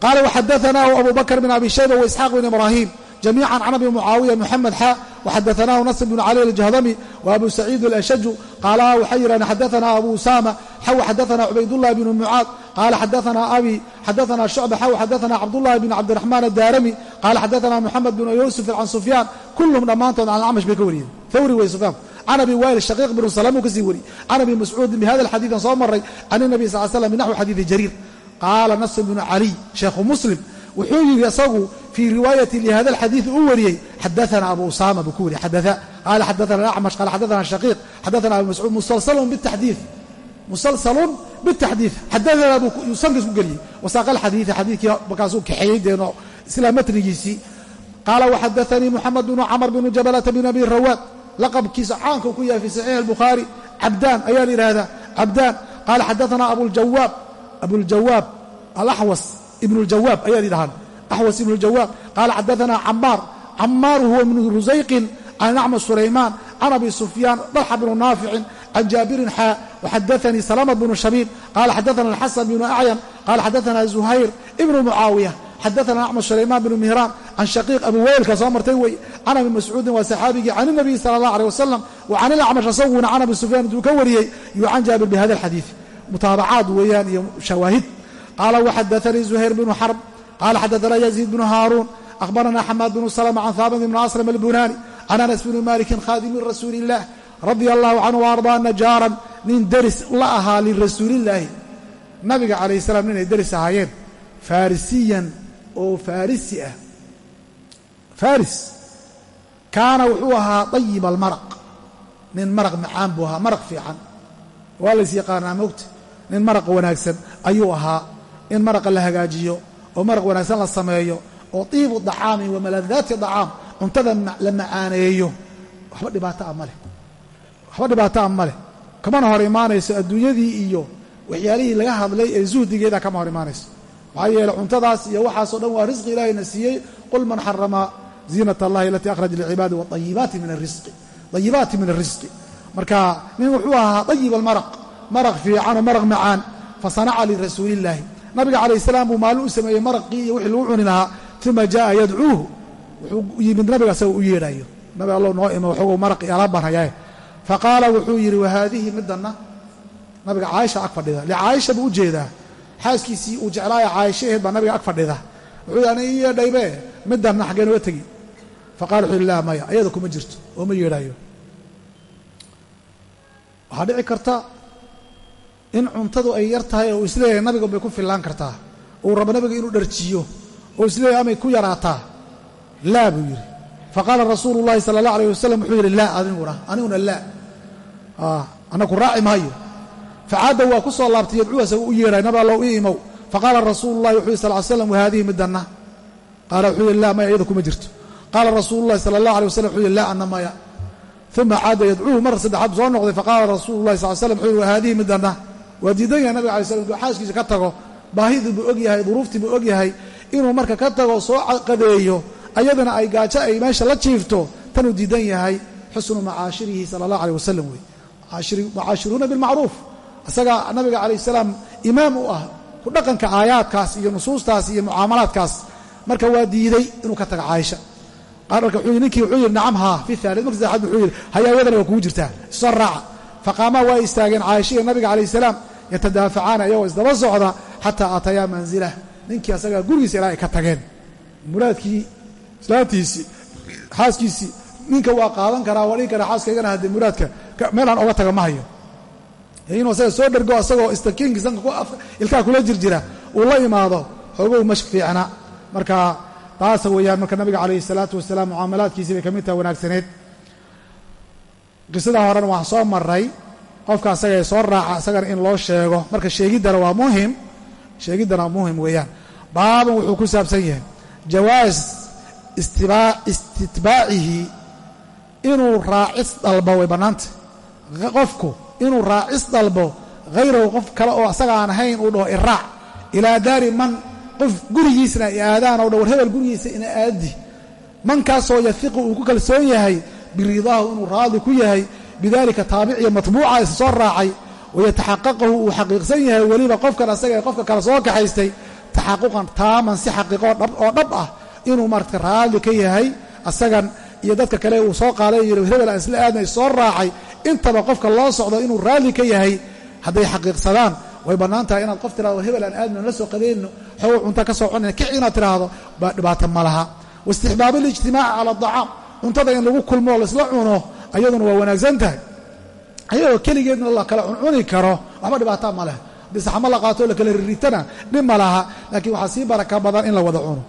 qaala waxadaanaahu abu bakr bn abi shayba waisxaaq bn ibraahim jamiica can abi mucaawiya muxamed xa waxadaanaahu nasr bn cali aljahdami wa abu saciid alashaju qaalaha waxay yidhahdeen xadaanaa abu usama xaw xadaanaa cubaydullahi bn mucaad qaala xadaanaa abi xadaanaa shucba xaw xadaanaa cabdullahi bn cabdiraxmaan addaarami qaala xadaanaa moxamed bn yuusuf can sufyaan kulluhum dhammaantood can acmash bay ka wariyeen thawri wey sufyaan can abi wail shaqiiq bn salam uu ka sii wariyey can abi mascuudin bihada alxadiidan soo maray can inabi sal slam binaxwi xadiidi jariir qaala nasr bnu caliy sheekhu muslim wuxuu yidhi isagu fii riwaayati lihada alxadiid uu wariyey xadaana abu usama buu ku wariyey. Xadaa qaala xadaana acmash qaala xadaana shaqiiq xadaana abu mascuud musalsalun bitaxdiid musalsalun bitaxdiid xadaana buu sankiis ku geliyey. Wasaaqa alxadiida xadiidkii markaasuu kaxeeyey deeno isla matnigiisii qaala waxadaanii muxamed bnu camr bnu jabalata bn abi rawaad laqabkiisa caanka ku yahay fi saxiix albukhaari cabdaan ayaa la yidhaahdaa cabdaan qaala xadaana abuljawaab abuljawaab alaxwas ibnu ljawaab ayaa yidhahaan axwas ibnu ljawaab qaala xadaana camaar camaaru huwa ibnu rusayqin can acmash sulaymaan can abi sufyaan dalxa bnu naaficin can jaabirin xaa waxadaanii salama bnu shabiib qaala xadaana alxasan bnu acyan qaala xadaana zuhayr ibnu mucaawiya xadaana acmash sulaymaan bnu mihraan can shaqiiq abu weylka soo martay wey can abi mascuudin waa saxaabigii can inabiy sala allah aleh wasalam wa can ilacmash asaguna can abi sufyaan intuu ka wariyey iyo can jaabir bihada alxadiid mutaabacaad weeyaan iyo shawaahid qaala waxadaanii zuhayr bnu xarb qaala xadaana yaziid bnu haaruun akhbarana xamaad bnu salma can haabit bn aslam albunani can anas bni malikin khaadimi rasuuli illah radia allahu canhu waardaa najaaran nin deris la ahaa lirasuulillaahi nabiga calayh salaam ninay deris ahaayeen farisiyan oo farisi ah faris kaana wuxuu ahaa dayib almaraq nin maraq macaan buu ahaa maraq fiican waa lays yaqaanaa mogta nin maraqa wanaagsan ayuu ahaa in maraqa la hagaajiyo oo maraq wanaagsan la sameeyo oo tiibu dacaami wa maladaati dacaam cuntada la macaaneeyo. Waxba dhibaato ah maleh waxba dhibaato ah ma leh. Kamana hor imaanayso adduunyadii iyo waxyaalihii laga hadlay ee zuhdigeeda kama hor imaanayso maxaa yeele cuntadaas iyo waxaasoo dhan waa risqi ilaahayna siiyey. Qul man xarama ziinat allahi alatii akhraja licibaadi waayibaati min arisqi dayibaati min arisqi marka nin wuxuu ahaa dayib almaraq maraq fiicanoo maraq macaan. Fa sanaca lirasuulillaahi nabiga calayh salaam buu maalin u sameeyey maraqii iyo wixii lagu cuni lahaa uma jaءa yadcuuhu wuxuu yimid nabiga asagoo u yeedhayo nabi allow noo imo waxogow maraq ala banhayae fa qaala wuxuu yidhi wahaadihi middanna? Nabiga caaisha ag fadhida. Licaaisha buu u jeedaa. Xaaskiisii uu jeclaaya caaisha aheed baa nabiga ag fadhida. Wuxuu yidhi ani ii yeedhaybe middanna xaggeen uga tegi. Fa qala wuxuu yidhi laa maya ayada kuma jirto. Oo ma yeedhayo waxaa dhici karta in cuntadu ay yar tahay oo uu is leeyahay nabiga bay ku fillaan kartaa. Uu rabo nabiga inuu dharjiyo oo is leeyahay amay ku yaraataa. Laa buu yidhi. Faqaala rasuulu llahi sala allah alayh wasalam wuxuu yidhi laa aniguna aniguna laa. Annaku raaci maayo. Facaada waa ku soo laabtay yadcuu u yeedhay nabi allow ii imow. Faqaala rasuulu llahi wuxuu yidhi sal l slam wahaadihi midanna. Qaala wuxuu yidhi laa maya iyada kuma jirto. Qaala rasuulu llahi sala allah alay wasalam wuxuu yidhi laa anna maya. Uma caada yadcuuhu mar saddexaad soo noqday. Faqaala rasuulu llahi sal slam wuxuu yidhi wahaadihi midanna waa diidan yahay nabiga alay slam intuu xaaskiisa ka tago baahidii buu og yahay duruuftii buu og yahay inuu marka ka tago soo qadeeyo ayadana ay gaajo ay meesha la jiifto tanuu diidan yahay xusnu macaashirihi sala allah aleyh wasalam wey mucaashiruuna bilmacruuf. Isagaa nabiga calayh salaam imaam u ah ku dhaqanka aayaadkaas iyo nusuustaas iyo mucaamalaadkaas. Marka waa diiday inuu ka taga caaisha. Marka wuxuu ninkii wuxuu yidhi nacam haa fi thalid marka saddexaad wuxuu yidhi haya iyadana waa kugu jirtaa isoo raaca faqaamaa waa istaageen caaisha iyo nabiga calayh salaam yatadaafacaana iyagoo isdaba socda xataa aatayaa manzilah. Ninkii asagaa gurigiisa ilaa ay ka tageen. Muraadkii islaantiisii xaaskiisii ninka waa qaadan karaa waa dhigi karaa xaaskaygana haddee muraadka meelaan oga taga ma hayo. Inuu asaga soo dhergo asagoo istakiinkii sanka ilkaha kula jirjira uu la imaado xoogow mash fiicna. Marka taasa weeyaan marka nabiga calayhi salaatu wasalaam mucaamalaadkiisii bay ka mid taha wanaagsaneed qisada horena waan soo maray qofka asaga soo raaca isagana in loo sheego. Marka sheegiddana waa muhiim. Sheegiddana waa muhiim weeyaan. Baaban wuxuu ku saabsan yahay. Jawaas istitbaacihi inuu raacis dalbo way bannaanta qofku inuu raacis dalbo hayrahu qof kale oo asaga aan ahayn uu dhaho iraac. Ilaa daari man qof gurigiisna ay aadaan oo dha war hebel gurigiisa ina aadi. Mankaasoo yahiqu uu ku kalsoon yahay biridaahu inuu raadi ku yahay bidalika taabiciya matbuuca isa soo raacay wayataxaqaqahu uu xaqiiqsan yahay weliba qofkan asaga ee qofka kale soo kaxaystay taxaquqan taaman si xaqiiqo oo dhab ah inuu marka raali ka yahay asagan iyo dadka kale uu soo qaaday yidhi hebel isla aadnay soo raacay intaba qofka loo socdo inuu raalli ka yahay hadday xaqiiqsadaan way bannaan tahay inaad qof tirahdo hebel aan aadno la soo qadayno xogow cunta ka soo cunayna kic inaad tidhaahdo baa dhibaato ma laha. Waistixbaab alijtimaaci cala adacaam cuntada in lagu kulmo o laisla cuno ayaduna waa wanaagsan tahay. Ayadoo keligeedna la kala cuncuni karo waxba dhibaataa ma leh. Haddii saxamo la qaato o la kala riritana dhib ma laha. Laakiin waxaa sii baraka badan in la wada cuno.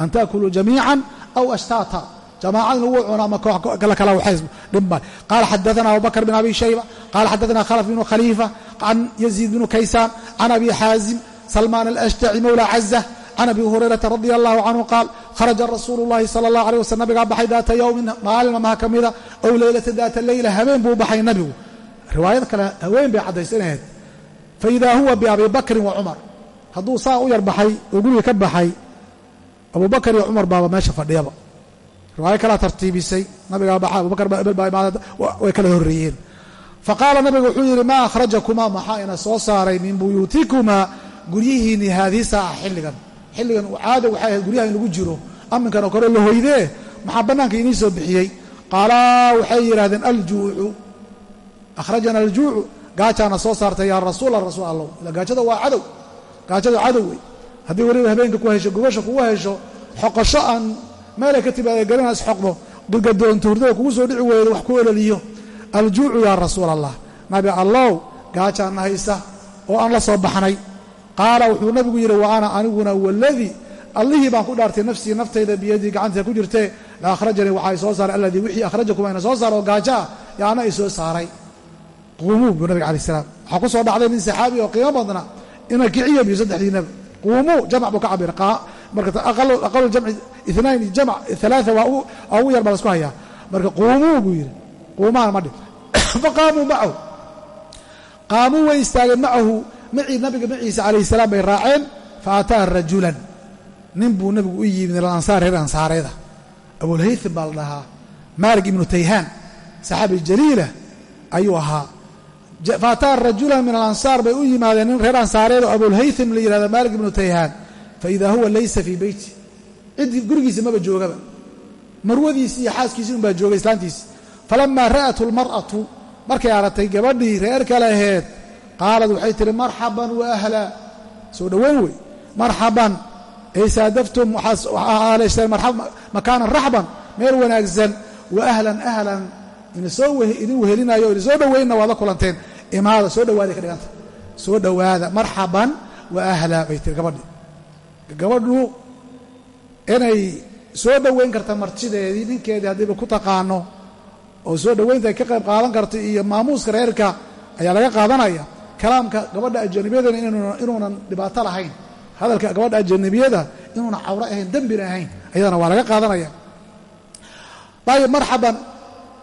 An taakuluu jamiican aw ashtaata. Jamaacad in lagu cuno ama kala waxays dhib male qaala xadaana abubakr bin abi shayba qaala xadaana khalaf bnu khaliifa can yaziid bnu kaysaan can abi xaazim salmaan alashtaci mowla caza can abi hurayrata radi allahu canhu qaal kharaja rasuulu llahi sala allah alيh waslm nabigaa baxay daata yowmin maalin amaha ka mida ow leylata daata leyla habeen buu baxay nabigu riwaayad kale haween bay caddaysanahayd faida huwa biabi bakrin wa cumar hadduu saa u yar baxay oo guriga ka baxay abubakar iyo cumar baaba meesha fadhiyaba riwaayo kalaa tartiibisay nabigaa baxa abubakar baa ebel baa imaada way kala horreeyeen faqaala nabigu wuxuu yidhi maa akhrajakumaa maxaa ina soo saaray min buyuutikumaa guryihiinni haadii saaca xilligan xilligan caada waxay ahayd guryaha in lagu jiro aminkan oo kore la hoydee maxaa bannaanka inii soo bixiyey? Qaalaa waxay yidhahdeen aljuucu. Akhrajana aljuucu gaajaana soo saartay yaa rasuula rasuul allow ila gaajada waa cadow gaajada cadow wey. Haddii weliba habeenka ku hesho gubasha kugu hesho xoqosho aan meelay ka timaada garina isxoqdo gurgadoonto hurdada kugu soo dhici weydo wax ku ololiyo aljuucu yaa rasuul allah nabi allow gaajaana haysa oo aan la soo baxnay qaala wuxuu nabigu yidhi wa ana aniguna waladii allihii baan ku dhaartay nafsii naftayda biyadii gacanteeda ku jirtee la akhrajanii waxaa i soo saaray alladii wixii akhrajakum ina soo saara oo gaajo ah yaana i soo saaray. Quumuu buu nabiga alai salaam. Waxaa ku soo dhacday nin saxaabi oo qiimo badna ina kiciya biyo saddexdiinaba quumuu jamc buu ka cabira marka aqalu jamci inayn jamc alaaa waa ugu yar baa lasku hayaa. Marka quumuu buu yidhi quumaana ma dhig *coughs* faqaamuu macahu qaamuu way istaageen macahu macii nabiga maciisa calayh salaam bay raaceen fa ataa rajulan. Nin buu nabigu u yimid alansaar reer ansaareeda abulhaythim baa la dhahaa. Maalik ibnu tayhaan saxaabi jaliila ayuu ahaa. Fa ataa rajulan min alansaar bay u yimaadeen nin reer ansaareed oo la yihahdo maalik ibnu tayhaan fa idaa huwa laysa fii beyti ciddii gurigiisa maba joogaba. Marwadiisi iyo xaaskiisi unbaa joogay islaantiisi falamaa ra'atu lmar'atu markay aragtay gabadhii reerka laheed qaalad waxay tihi marxaban wa ahla. Soo dhoweyn wey. Marxaban ay saadaftum waxaa haleeshteen makaanan raxban meel wanaagsan. Wa ahlan ahlan. Idin wehelinayo idin soo dhoweynna waad la kulanteen. Imaada soo dhowaaday ka dhiganta. Soo dhowaada marxaban wa ahla bay tiri gabadhii gabadhu inay soo dhoweyn karta martideedii ninkeedii haddiiba ku taqaano oo soo dhoweynta ay ka qayb qaadan karta iyo maamuuska reerka ayaa laga qaadanaya kalaamka gabadha ajanibiyadana inuunan dhibaato lahayn hadalka gabadha ajanibiyada inuunan cawro ahayn dembina ahayn ayadana waa laga qaadanaya. Dayib marxaban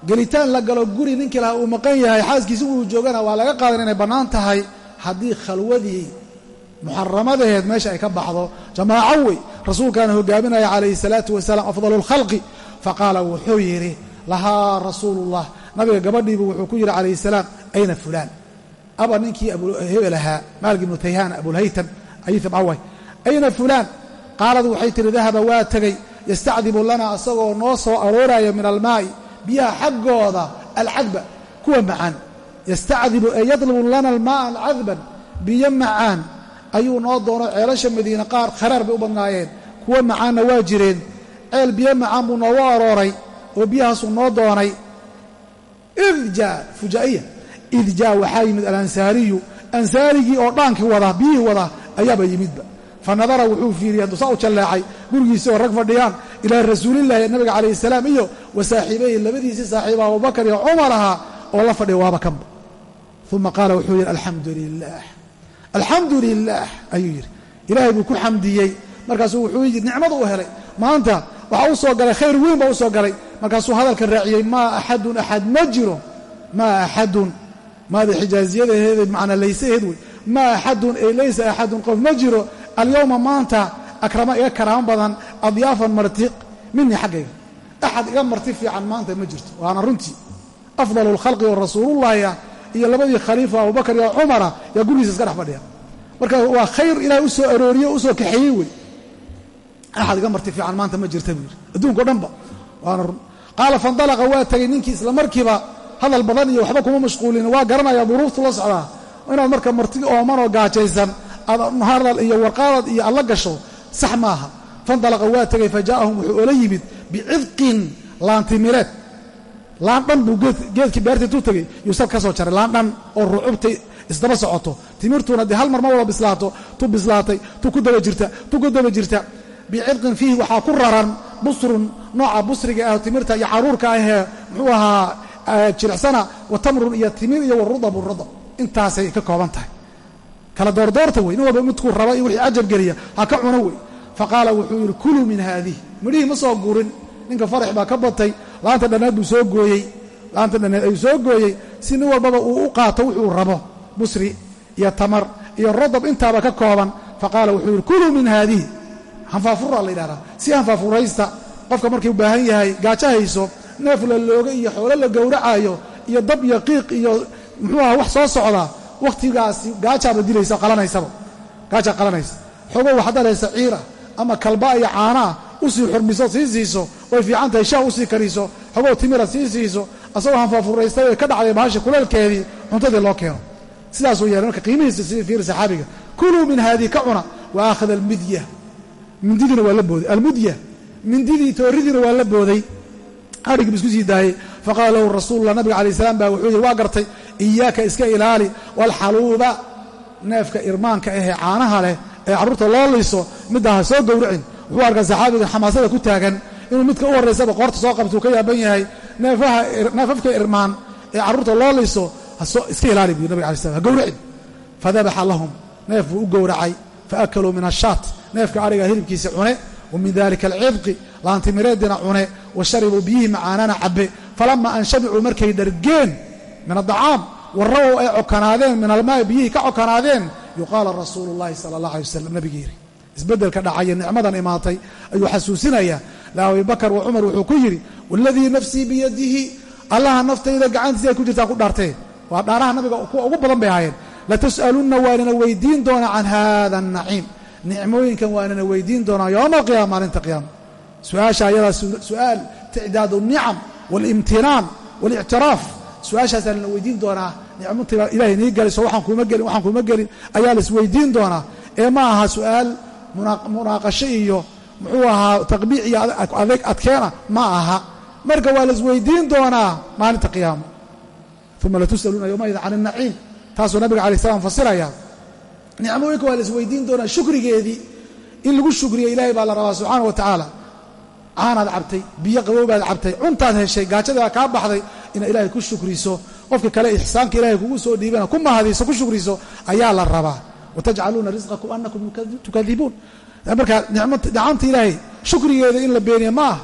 gelitaan la galo guri ninkii lahaa uu maqan yahay xaaskiisi uu joogana waa laga qaadan inay bannaan tahay haddii khalwadii muxaramadeed meesha ay ka baxdo. Jamaaco wey rasuulkaana hogaaminaya calayhi salaatu wasalaam afdalu lkhalqi faqaala wuxuu yidhi lahaa rasuulullah. Nabiga gabadhiibu wuxuu ku yidhi calayhi salaam ayna fulaan aba ninkii hebel ahaa maalik ibnu tayhaan abulhaytam ayitham away ayna fulaan? Qaalad waxay tihi dahaba waa tegey yastacdibu lana asagoo noo soo arooraya min almaa'i. Biyaha xaggooda alcadba kuwa macaan. Yastacdibu ee yadlubu lana almaaa alcadban. Biyo macaan. Ayuu noo doono ceelasha madiine qaar kharaar bay u badnaayeen. Kuwa macaanna waa jireen. Ceel biyo macaan buu noogu arooray oo biyahaasuu noo doonay. Id jaa fujaa'iya id jaa waxaa yimid alansaariyu ansaarigii oo dhaankii wada biyihii wada ayaaba yimidba. Fa nadara wuxuu fiiriyey hadduu saa u jalleecay gurigiisii oo rag fadhiyaan ilaa rasuulillahi nabiga calayhi salaam iyo wa saaxiibayhi labadiisii saaxiiba abubakar iyo cumar ahaa oo la fadhiya waaba kanba uma qaala wuxuu yidhi alxamdu lilaah alxamdu lilaah ayuu yidhi. Ilaahay buu ku xamdiyey. Markaasuu wuxuu yidhi nicmadu u helay. Maanta waxaa u soo galay khayr weyn baa u soo galay. Markaasuu hadalka raaciyey maa axadun axad ma jiro. Maa axadun maada xijaaziyadaheeda macnaa laysaheed wey maa axadun ay laysa axadun qof ma jiro alyowma maanta akrama iga karaamo badan adyaafan marti minii xaggayga axad iga marti fiican maanta ma jirto waana runtii afdalu lkhalqi oo rasuulullahi ah iyo labadii khaliifa abubakar iyo cumara yaa gurigiisa iska dhex fadhiya marka waa khayr ilaahay u soo arooriye o u soo kaxeeyey wey axad iga marti fiican maanta ma jirta buu yidhi adduunka o dhanba waana run qaala hadal badan iyo waxba kuma mashquulin. Waa garanaya duruuftu la socdaa inaad marka marti oomanoo gaajaysan aad hadal iyo warqaadad iyo aad gasho sax maaha. Faindalaqa waa tegey fa jaa'ahum wuxuu ola yimid bicidqin laantimireed. Laan dhan buu geedkii beerta intuu tegey yuu sal ka soo jaray. Laan dhan oo rucubtay isdaba socoto. Timirtuuna dee hal mar ma wada bislaato. Tu bislaatay tu ku daba jirta tu ku daba jirta. Bicidqin fiihi waxaa ku raran busrun. Nooca busriga ah timirta iyo caruurka ahee muxuu ahaa jilicsana wa tamrun iyo timir iyo warudabu rudab intaasay ka kooban tahay. Kala doordoorta wey nin walba raba iyo wixii cajab geliya ha ka cuno wey fa qaala wuxuu yidhi kuluu min haadihi. Midhihii ma soo gurin ninka farax baa ka batay. Laanta dhanneed buu soo gooyey. Laanta dhanneed ayuu soo gooyey. Si nin walbaba uu u qaato wuxuu rabo busri iyo tamar iyo rodab intaaba ka kooban. Fa qaala wuxuu yidhi kuluu min haadihi. Hanfaafura la yidhahdaa si hanfaafuraysta qofka markii u baahan yahay gaajo hayso neef la looga iyo xoolo la gowracaayo iyo dab iyo qiiq iyo muxuu aha wax soo socda wakhtigaasi gaajaaba dilaysa qalanaysaba. Gaajaa qalanaysa. Xogow haddaad haysa ciira ama kalba iyo caanaa u sii xurmiso sii siiso way fiican tahay shaah u sii kariso xogow timira sii siiso asagoo hanfaafuraystay way ka dhacday bahasha kuleelkeedii cuntadii loo keeno. Sidaasuu yeelay. Marka qiimihiisa sidii fiiri saxaabiga kuluu min haadihi ka cuna wa aakhada almidya mindidiina waa la booday. Almudya mindidii tooridiina waa la booday adhigii bu isku sii daayey. Faqaala lahu rasuulullah nabiga alay salaam baa wuxuu yidhi waa gartay iyaaka iska ilaali waalxaluuba neefka irmaanka ahee caanaha leh ee carruurta loo liso middaa ha soo gowracin. Wuxuu arkaa saxaabiga xamaasada ku taagan inuu midka u horraysaba qoorta soo qabtuu ka yaaban yahay neefafka irmaan ee carruurta loo liso iska ilaali buu nabig alay slam ha gowracin. Fadabaxa lahum neef buu u gowracay faakaluu min ashaat neefka adhiga hilibkiisa cune wa dalika alcidqi laantimireedina cune wa sharibuu biyihii macaanana cabbe falama an shamicuu markay dhargeen min adacaam warrawow ay cokanaadeen min almaai biyihii ka cokanaadeen yuqaala rasuulu llahi sala allah alay wasalam nabigi yidhi isbeddelka dhacaya nicmadan imaatay ayuu xasuusinaya la abibakar wa cumar wuxuu ku yidhi waladii nafsii biyadihi allaha naftayda gacantiisa ay ku jirtaan ku dhaartee waa dhaaraha nabiga kuwa ugu badan bay ahaayeen latus'alunna waanina weydiin doonaa can hada annaciim nicmooyinkan waanana weydiin doonaa yowma alqiyaama maalinta qiyaama. Su'aasha su'aal ticdaad alnicam waalimtinaan waalictiraaf su'aashaasaa lana weydiin doonaa. Nicmotibaa ilahay nii galiso waxaan kuma gelin waxaan kuuma gelin ayaa laisweydiin doonaa. Ee ma aha su'aal munaaqasho iyo muxuu ahaa taqbiic iyo adeg adkeena ma aha. Marka waa laisweydiin doonaa maalinta qiyaama. Uma latus'aluuna yowmaidin can ilnaciim taasuu nabiga alai slam fasiraya nicmooyinka waa la isweydiin doonaa shukrigeedii in lagu shukriya ilaahay baa la rabaa subxaana wa tacaala. Caanaad cabtay biyo qabowbaad cabtay cuntaad heshay gaajadaaa kaa baxday inaad ilaahay ku shukriso qofka kale ixsaanka ilahay kugu soo dhiibana ku mahadiso ku shukriso ayaa la rabaa. Watajcaluuna risqakum anakum tukadibuun marka nicamta ilaahay shukrigeeda in la beeniya ma ah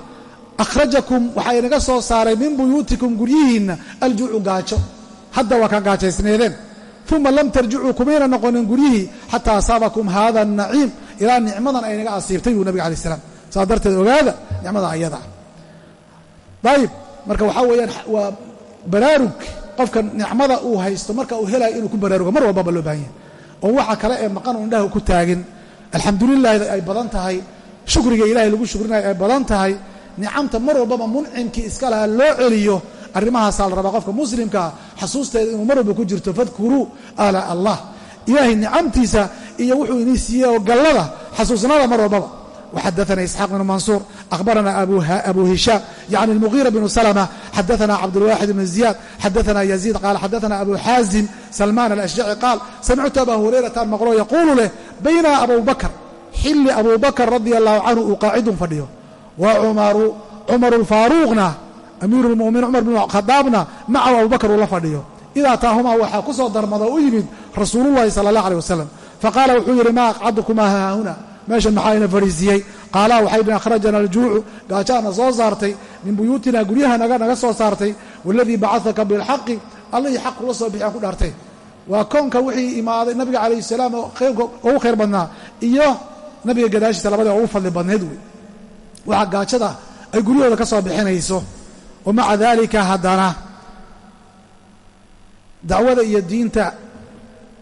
akhrajakum waxaa inaga soo saaray min buyuutikum guryihiinna aljuucu gaajo. Hadda waa kaa gaajaysneedeen uma lam tarjicuu kumayna noqonin guryihii xataa asaabakum hada الnaciim ilaa nicmadan ay naga asiibtay buu nabig alay slam saas darteed ogaada nicmada ayada ayib marka waxaa weeyaan waa baraarug qofka nicmada uu haysto marka uu helayo inuu ku baraarugo mar walbaba loo baahan yahay oon waxa kale ee maqan u indhaha ku taagin alxamdulilahda ay badan tahay shukriga ilahay lagu shukrinayo ay badan tahay nicamta mar walbaba muncimkii iska laha loo celiyo arrimahaasaa la rabaa qofka muslimkaa xasuusteeda inuu mar walba ku jirto fadkuruu ala allah ilaahay nicamtiisa iyo wuxuu inii siiyey oo gallada xasuusnada mar walbaba وxadثna isxاaq بن maنصuur أخbarana abu hishaam yعni الmغيرة بن سلمة xadثna cabdالواxid بن زiyاad xadثna يزيid qاal xadثna abu xاazim سلمان الأشجعي qaal samictu aba hurayratan maqlo yaquulu leh bayna abu bakr xili abu bakr radي الlahu canhu uu qaacidun fadhiyo wa cumaru cumar الfaaruuqna amiiru lmu'miniin cumar bn khadaabna macahu abubakar uu la fadhiyo. Idaa taahumaa waxaa ku soo darmado u yimid rasuulullahi sala allah aleh wasalam faqaala wuxuu yidhi maa aqcadukumaa haahuna? Meeshan maxaa ina fadhiisiiyey qaalaa waxay dhihin akhrajana aljuucu gaajaana soo saartay min buyuutina guryahanaga naga soo saartay waaladii bacadaka bilxaqi allihii xaq kula soo bixiyaan ku dhaartay. Waa koonka wixii imaaday nabiga calayhi salaam ugu khayr badnaa iyo nabiga gadaashiisa labadii ugu fadli badnayd wey. Waxaa gaajada ay guryahooda ka soo bixinayso wa maca daalika haddana dacwada iyo diinta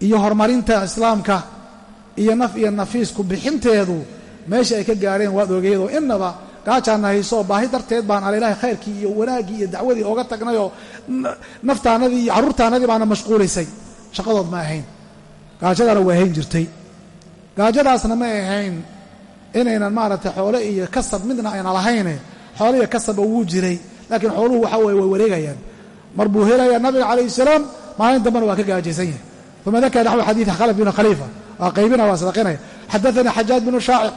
iyo horumarinta islaamka iyo naf iyo nafiisku bixinteedu meesha ay ka gaadheen waad ogeydoo innaba gaajaana hayso baahi darteed baan alilaahay khayrkii iyo wanaaggii iyo dacwadii ooga tagnayoo naftaanadii iyo carruurtaanadii baana mashquulisay shaqadood ma ahayn. Gaajadana waa hayn jirtay. Gaajadaasna ma ahayn inaynan maaragtay xoole iyo kasab midna ayna lahayne xoole iyo kasabba wuu jiray laakiin xooluhu waxa weye way wareegayaan. Mar buu helayaa nabiga calayhi salaam maalin dambena waa ka gaajaysan yahay. Uma dakara naxwu xadiid khalaf bn khaliifa waa qaybina waa sadaqinaya. Xadaana xajaaj bnu shaacir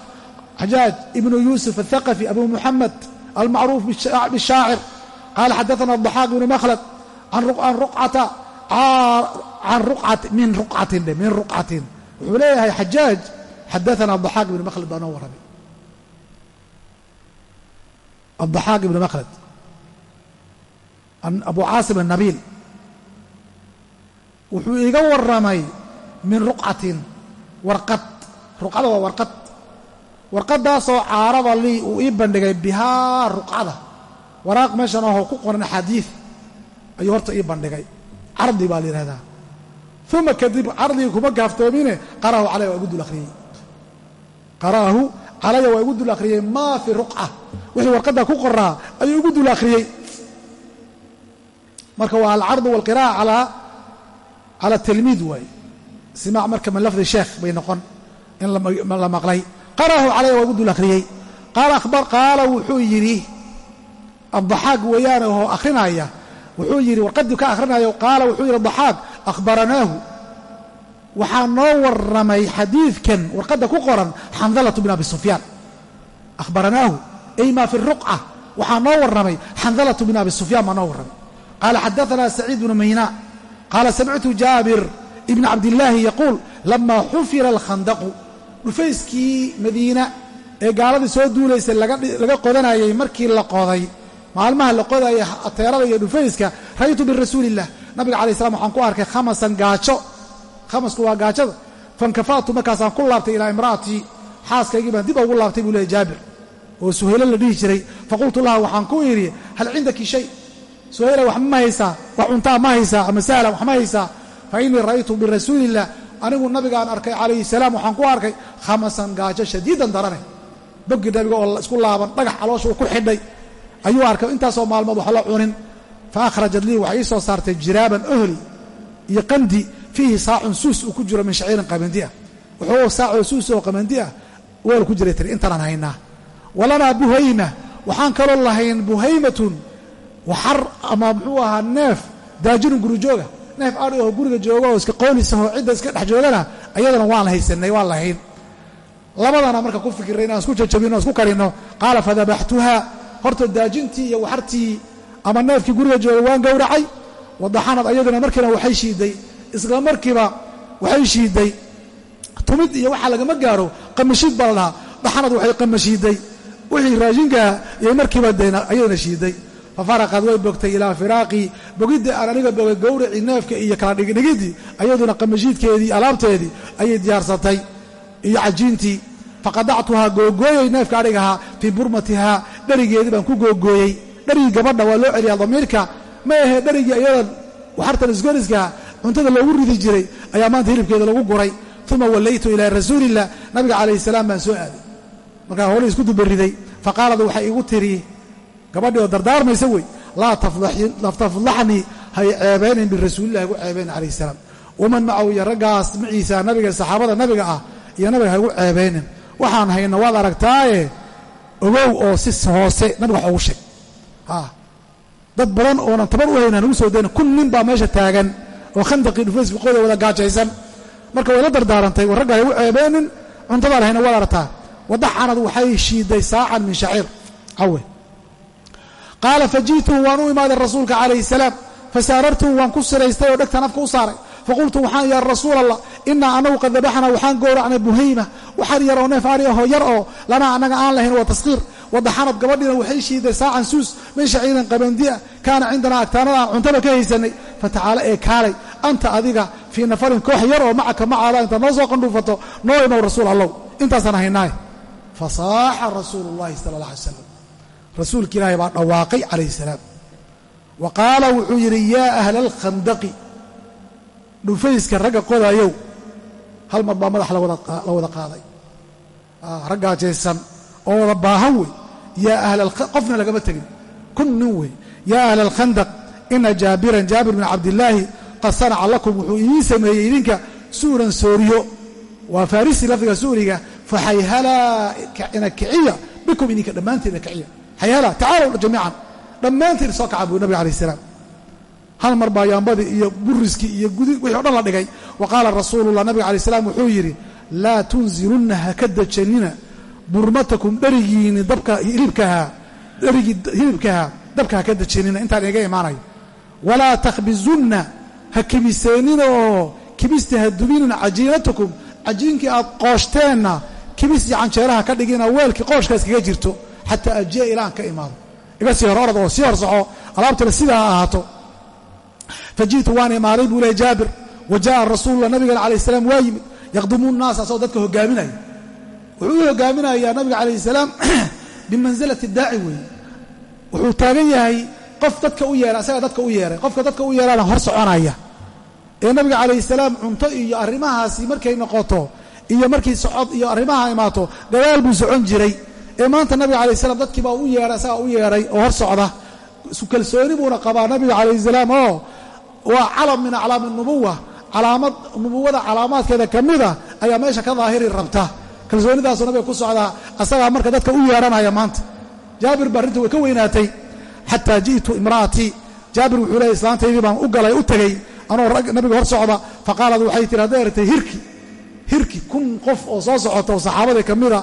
xajaaj ibnu yuusuf athaqafi abu muxamed almacruuf bishaacir qaala xadaana adaxaaq bnu makhlad an rucata an ruat min rucatin e min rucatin wuxuu leeyahay xajaaj xadaana adaxaaq ibnu makhlad baa noo warramay. Adaxaaq ibnu makhlad abu caasim الnabiil wuxuu iga warramay min ruqcatin warqad. Ruqada waa warqad. Warqadaasoo caarada lii uu ii bandhigay bihaa ruqcada waraaq meeshan ahoo ku qoran axaadiid ayuu horta ii bandhigay. Cardi baa la yidhahdaa uma kadib cardigii kuma gaaftoomine qara'ahu calaya waa igu dul akhriyey qara'ahu calaya waa igu dul akhriyey maa fi ruqca wixii warqadda ku qoraa ayuu igu dul akhriyey marka waa alcardu walqira'a cala talmiid waaye simaac marka min lafdi sheekh bay noqon in la maqlay. Qara'ahu calaya waa igu dul akhriyey qaala wuxuu yidhi addaxaaq weeyaane oo akhrinaya wuxuu yidhi warqaddii ka akhrinayo qaala wuxuu yidhi daxaaq akhbaranaahu. Waxaa noo warramay xadiidkan warqadda ku qoran xandalatu bin abi sufyaan. Akhbaranaahu ay maa fi ruqca? Waxaa noo warramay xandalatu bin abi sufyaan baa noo warramay qaala xadaanaa saciid bnu mayna qaala samictu jaabir ibn cabdillaahi yaquul lamaa xufira alkhandaqu dhufayskii madiina ee gaaladii soo duulaysay laga qodanayay markii la qoday. Maalmaha la qodaya ateerada iyo dhufayska ra'aytu birasuuli illah nabiga alay slam waxaan ku arkay khamasan gaajo. Khamasku waa gaajada. Fankafa'tu markaasaan ku laabtay ilaa imra'atii xaaskaygii baan dib ugu laabtay buu leey jaabir. Oo suhaylo la dhihi jiray. Faqultu laha waxaan ku idhi hal cindaki shay suhayla wax ma haysaa wax cuntaa ma haysaa ama sahla wax ma haysaa fa innii ra'aytu birasuuliillah anigu nabigaan arkay calayhi salaam waxaan ku arkay khamasan gaajo shadiidan darane boggi nabiga oo isku laaban dhagax caloosha uu ku xidhay. Ayuu arkay intaasoo maalmood wax la cunin. Fa akhrajat lii waxay ii soo saartay jiraaban ohli iyo qandi fiihi saacun suus uu ku jiro min shaciirin qamandi ah wuxuu saacoo suus oo qamandi ah weel ku jiray tiri intaanaan haynaa waxar ama muxuu ahaa neef daajinun gurujooga neef adhi oo guriga jooga oo iska qoolisaho cidda iska dhex joogana ayadana waan haysanay waan lahayn. Labadana marka ku fikirray inaan isku jajabino isku karinno qaala fadabaxtuhaa horta daajintii iyo waxartii ama neefkii guriga jooga waan gowracay. Wadaxanad ayaduna markiiba waxay shiiday. Isla markiiba waxay shiiday. Tumid iyo waxaa lagama gaaro qamashiid baa la dhahaa waxay qamashiiday wixii raashinkaa iyo markiiba deen ayadana shiiday fafaraqad way bogtay ilaa firaaqii bogidda aan aniga bogay gowracii neefka iyo kala dhigdhigidii ayaduna qamashiidkeedii alaabteedii ayay diyaarsatay. Iyo cajiintii faqadactuhaa googooyey neefka adhigahaa fii burmatihaa dherigeedii baan ku googooyey dherigii gabadha waa loo celiyaa damiirka ma ahe dherigii ayadan waxartan isgoriskaa cuntada loogu ridi jiray ayaa maanta hilibkeeda lagu guray. Uma wallaytu ilaa rasuuliillah nabiga calayhi salaam baan soo aaday. Markaa howlihii isku dubariday faqaalad waxay igu gabadhii oo dardaarmaysa wey. Laa tafdaxnii hay ceebeynin birasuulilah igu ceebeynin calayhi salaam. Waman macahu iyo raggaas maciisa nabiga saxaabada nabiga ah iyo nabiga haygu ceebeynin waxaan hayna waad aragtaaye ogow oo si hoose nabiga wax ugu sheeg. Dad badan oonan tabar u hayna nagu soo dayna. Kun nin baa meesha taagan oo khandaqii dhufays biqooda wada gaajaysan. Marka way la dardaarantay war ragga haygu ceebeynin cuntadaan hayna waad aragtaa. Wadaxanad waxay shiiday saacan min shaciir. Cawe qaala faji'tuhu waan u imaaday rasuulka calayhi salaam. Fasaarartuhu waan ku siraystay oo dhegtan afka u saaray. Faqultu waxaan yaa rasuul allah inaa anagu qad dabaxnaa waxaan gowracnay buhayma. Waxar yar oo neef ari yar oo lanaa annaga aan lahayn waa taskiir wadaxanad gabadhiina waxay shiiday saacan suus min shaciirin qabandi'a kaana cindanaa agtaanada aan cuntaba ka haysanay. Fatacaala ee kaalay anta adiga fii nafarin koox yar oo macaka macaada intaad noo soo qandhuufato noo imow rasuul allow. Intaasaan haynaaye fasaaxa rasuulu llahi sala alay slam rasuulka ilaahay baa dhawaaqay calayhi salaam. Wa qaala wuxuu yidhi yaa ahla alkhandaqi dhufayska ragga qodayow hal mar baa madax la wada qaaday. Raggaa jeesan oo wada baahan wey yaa qofna lagama tegin kun nin wey yaa ahla alkhandaq ina jaabiran jaabir bin cabdillaahi qad sanaca lakum wuxuu idiin sameeyey idinka suuran sooriyo. Waa farisi lafdiga suuriga faxayhalaa ina kiciya bikum idinka dhammaanteedna kiciya xayhalaa tacaalow jamiican dhammaanteen soo kaca buu nabiga alayh salaam. Hal mar baa yaambadii iyo buriskii iyo gudi wixii o dhan la dhigay. Wa qaala rasuulullah nabiga alay salaam wuxuu yidhi laa tunzilunna haka dajanina burmatakum dherigiini dabka hilibkahaa dherigii hilibkahaa dabka haka dajanina intaan iga imaanayo walaa takhbizunna ha kibiseenina oo kibista ha dubinina cajiinatakum. Cajiinkii aad qooshhteenna kibis iyo ka dhigina weelkii qooshka iskaga jirto xataa ajiya ilaan ka imaado. Iga sii hor orad oo sii hor soco alaabtana sidaa ha ahaato. Faji'tu waan imaaday buu lehy jaabir. Wa ja'a rasuulullah nabigana calayh salaam waa yimid. Yaqdimu nnaasa asagoo dadka hogaaminaya wuxuu u hogaaminayaa nabiga calayh salaam *clears throat* bimansilati daaci weeye wuxuu taagan yahay qof dadka u yeeray asagaa dadka u yeeray qofka dadka u yeerana hor soconaya. Ee nabiga calayhi salaam cunto iyo arrimahaasi markay noqoto iyo markii socod iyo arrimaha imaato gadaal buu socon jiray ee maanta nabiga calayh salaam dadkii baa u yeeray asagaa u yeeray oo hor socda. Kalsooni buuna qabaa nabiga calayhi salaam oo waa calam min aclaami nubuwa calaamad nubuwada calaamaadkeeda ka mida ayaa meesha ka daahiri rabta. Kalsoonidaasuu nabiga ku socdaa asagaa marka dadka u yeeranaya maanta. Jaabir ba arrinta way ka weynaatay. Xataa ji'tu imra'atii jaabir wuxuu leeyay islaantaydii baan u galay u tegey anoo nabiga hor socda faqaalad waxay tihi hadday hirki. Hirki kun qof oo soo socota oo saxaabadii ka mida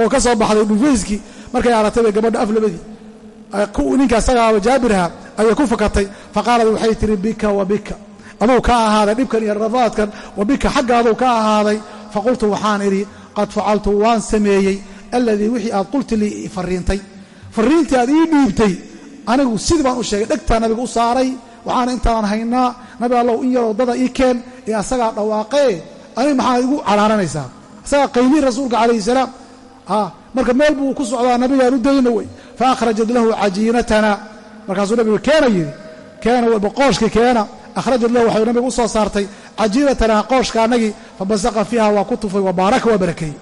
oo ka soo baxday dhufayskii markay aragtay bay gabadha aflabadii ninka asagaaba jaabirha ayay ku fakatay. Faqaalad waxay tihi bika wa bika. Aduu ka ahaaday dhibkan iyo rafaadkan wa bika. Xaggaaduu ka ahaaday. Faqultu waxaan idhi qad facaltu waan sameeyey. Alladii wixii aad qulti lii fariintay fariintii aad ii dhiibtay. Anigu sidii baan u sheegay dhegtaa nabiga u saaray. Waxaana intaan haynaa. Nabi allow in yaroo dada ii keen ee asagaa dhawaaqee. Aniga maxaa igu cadhaaranaysaa asagaa qaybii rasuulka calayhi salaam marka meel buu ku socdaa nabigaan u dayna wey fa akhrajat lahu cajiinatana. Markaasuu nabigu keena yidhi. Keena qooshkii keena. Akhrajat lahu waxay nabiga u soo saartay cajiinatana qooshka annagii fabasaqa fiiha waa ku tufay wa baaraka waa barakeeyey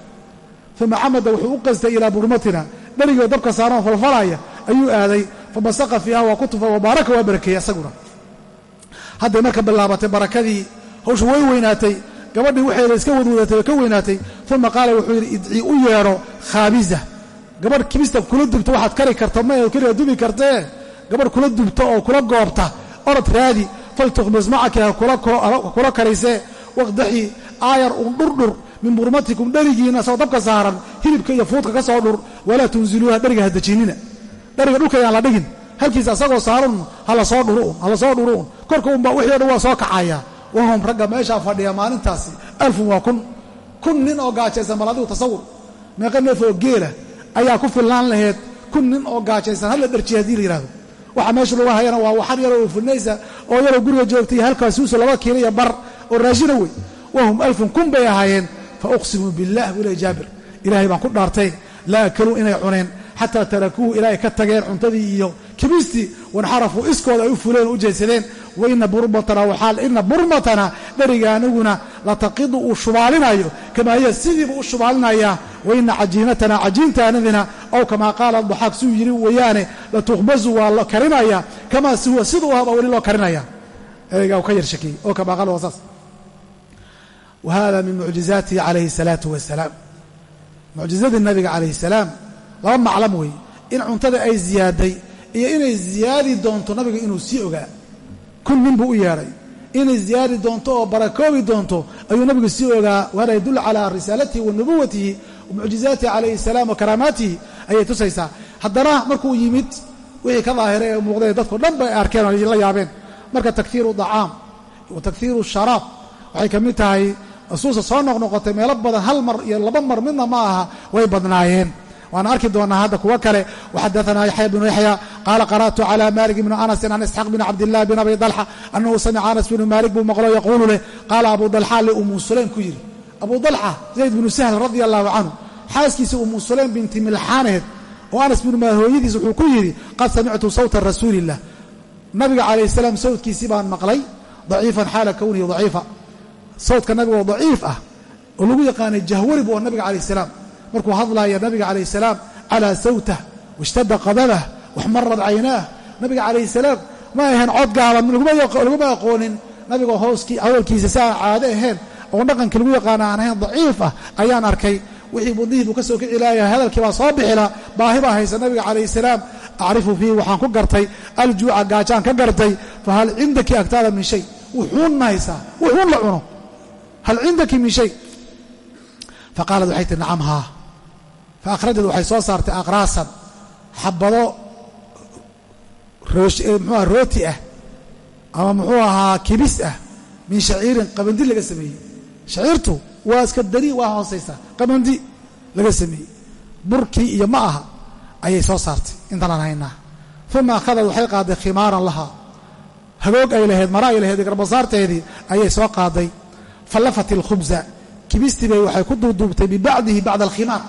uma camada wuxuu u qastay ilaa burmatina. Dherigoo dabka saaran falfalaya ayuu aaday. Fabasaqa fiiha waa ku tufa wabaaraka waa barakeeyey asaguna. Hadday marka bilaabatay barakadii hawsha way weynaatay gabadhii waxeeda iska wadwadatay ka weynaatay uma qaala wuxuu yidhi idcii u yeedho khaabiza gabadh kibista kula dubto waxaad kari karta ma keliga dubi kartee? Gabadh kula dubto oo kula goobta orod raadi faltukhbis macaka kula karisee waqdaxii aayar un dhurdhur min burmatikum dherigiina soo dabka saaran hilibka iyo fuudka ka soo dhur walaa tunziluuha dheriga ha dejinina. Dheriga dhulka yaan la dhigin. Halkiisa asagoo saaran hala soo dhuru hala soo dhuru un korka unba wixii dhan waa soo kacaya wahum ragga meeshaa fadhiya maalintaasi alfun waa kun kun nin oo gaajaysan bal adigu tasawur meeqa neef oo geela ayaa ku filnaan laheyd kun nin oo gaajaysan halla dharjiya haddii la yihahdo waxa meesha lagu hayana waa waxar yaroo ufunaysa oo yaroo guriga joogtay halkaasuusa laba kiilo iyo bar oo raashina wey wahum alfun kun bay ahaayeen fa uqsimu billah buu ley jaabir ilaahay baan ku dhaartay laa akaluu inay cuneen xataa tarakuuhu ilaahay ka tageen cuntadii iyo kibistii wanxarafuu iskooda ay u fuleen o u jeedsadeen waina burmatana waxaa ina burmatana dheriga aniguna lataqidu uu shubaalinayo kamaa hiya sidiiba u shubaalinaya waina cajiinatana cajiintaanadina ow kamaa qaala daxaaq siuu yidhi weeyaane latukhbazu waa la karinaya kamaa si huwa siduu ahaba weli loo karinaya. Ereygaa u ka yar shakiyey oo kamaa qaala waa saas. Wa min mucjizaatihi calayhi salaatu wasalaam mucjizadii nabiga calayhi salaam laba maclam wey in cuntada ay ziyaaday iyo inay ziyaadi doonto nabiga inuu sii ogaa kun nin buu u yeedhay. Inay ziyaadi doonto oo barakoobi doonto ayuu nabigu sii ogaa wahada yadullu calaa risaalatihi wa nubuwatihi wa calayhi الsalaam wa karaamaatihi. Ayay tusaysaa. Haddana markuu yimid wixii ka daahiray ee muuqday dadkao dhan bay arkeen oo la yaabeen. Marka takfiiru dacaam wa takfiiru sharaab waxay ka mid tahay rasuulsa soo noqnoqotay meelo badan hal mar iyo laba mar midna ma aha way badnaayeen waana arki doonaa hadda kuwo kale. Waxadaثna yaxya bnu yaxya qaala qara'tu calى malik bni anasin can isxaaq bn cabdilah bn abi dalxa anahu samica anas bnu malik buu maqlo yaquulu leh qaala abu dalxa liumu sulaym ku yidhi abu dalxa zayd bnu sahl radi allahu canhu xaaskiisa umu sulaym binti milxaaneed oo anas bnu maal hooyadiis wuxuu ku yidhi qad samictu sawta rasuuli illah nabiga calayh salaam sawdkiisii baan maqlay daciifan xaala kownihi daciifa. Sawdka nabiga oo daciif ah oo lagu yaqaanay jahwari bu nabiga calayh salaam markuu hadlaaya nabiga calayh salaam calaa sawtah washtada qadadah waxmarad caynaah nabiga calayh salaam ma ahayn cod gaaban laguma aqoonin nabiga hooskii hadalkiisa si aan caado ahayn oo dhaqankii lagu yaqaana aan ahayn daciif ah ayaan arkay. Wixii budihii buu ka soo kici laaya hadalkii baa soo bixila baahi baa haysa nabiga calayh salaam. Acrifu fiihi waxaan ku gartay aljuuca gaajaan ka gartay fa hal cindaki agtaada min shay. Wuxuunna haysaa wuxuun la cuno. Hal cindaki min shay? Faqaalad waxay haa fa waxay soo saartay aqraasan xabado muxuuaha rooti ah ama muxuu ahaa kibis ah min shaciirin qabandi laga sameeyey shaciirtu waa iska dari waa hoosaysaa qabandi laga sameeyey burkii iyo ma aha ayay soo saartay intaanaan haynaa uma akhadad waxay qaaday khimaaran lahaa hagoog ay lahayd mara ay lahayd garbasaarteedii ayay soo qaaday falafat ilkhubza kibistii bay waxay ku duuduubtay bibacdihi bacda alkhimaar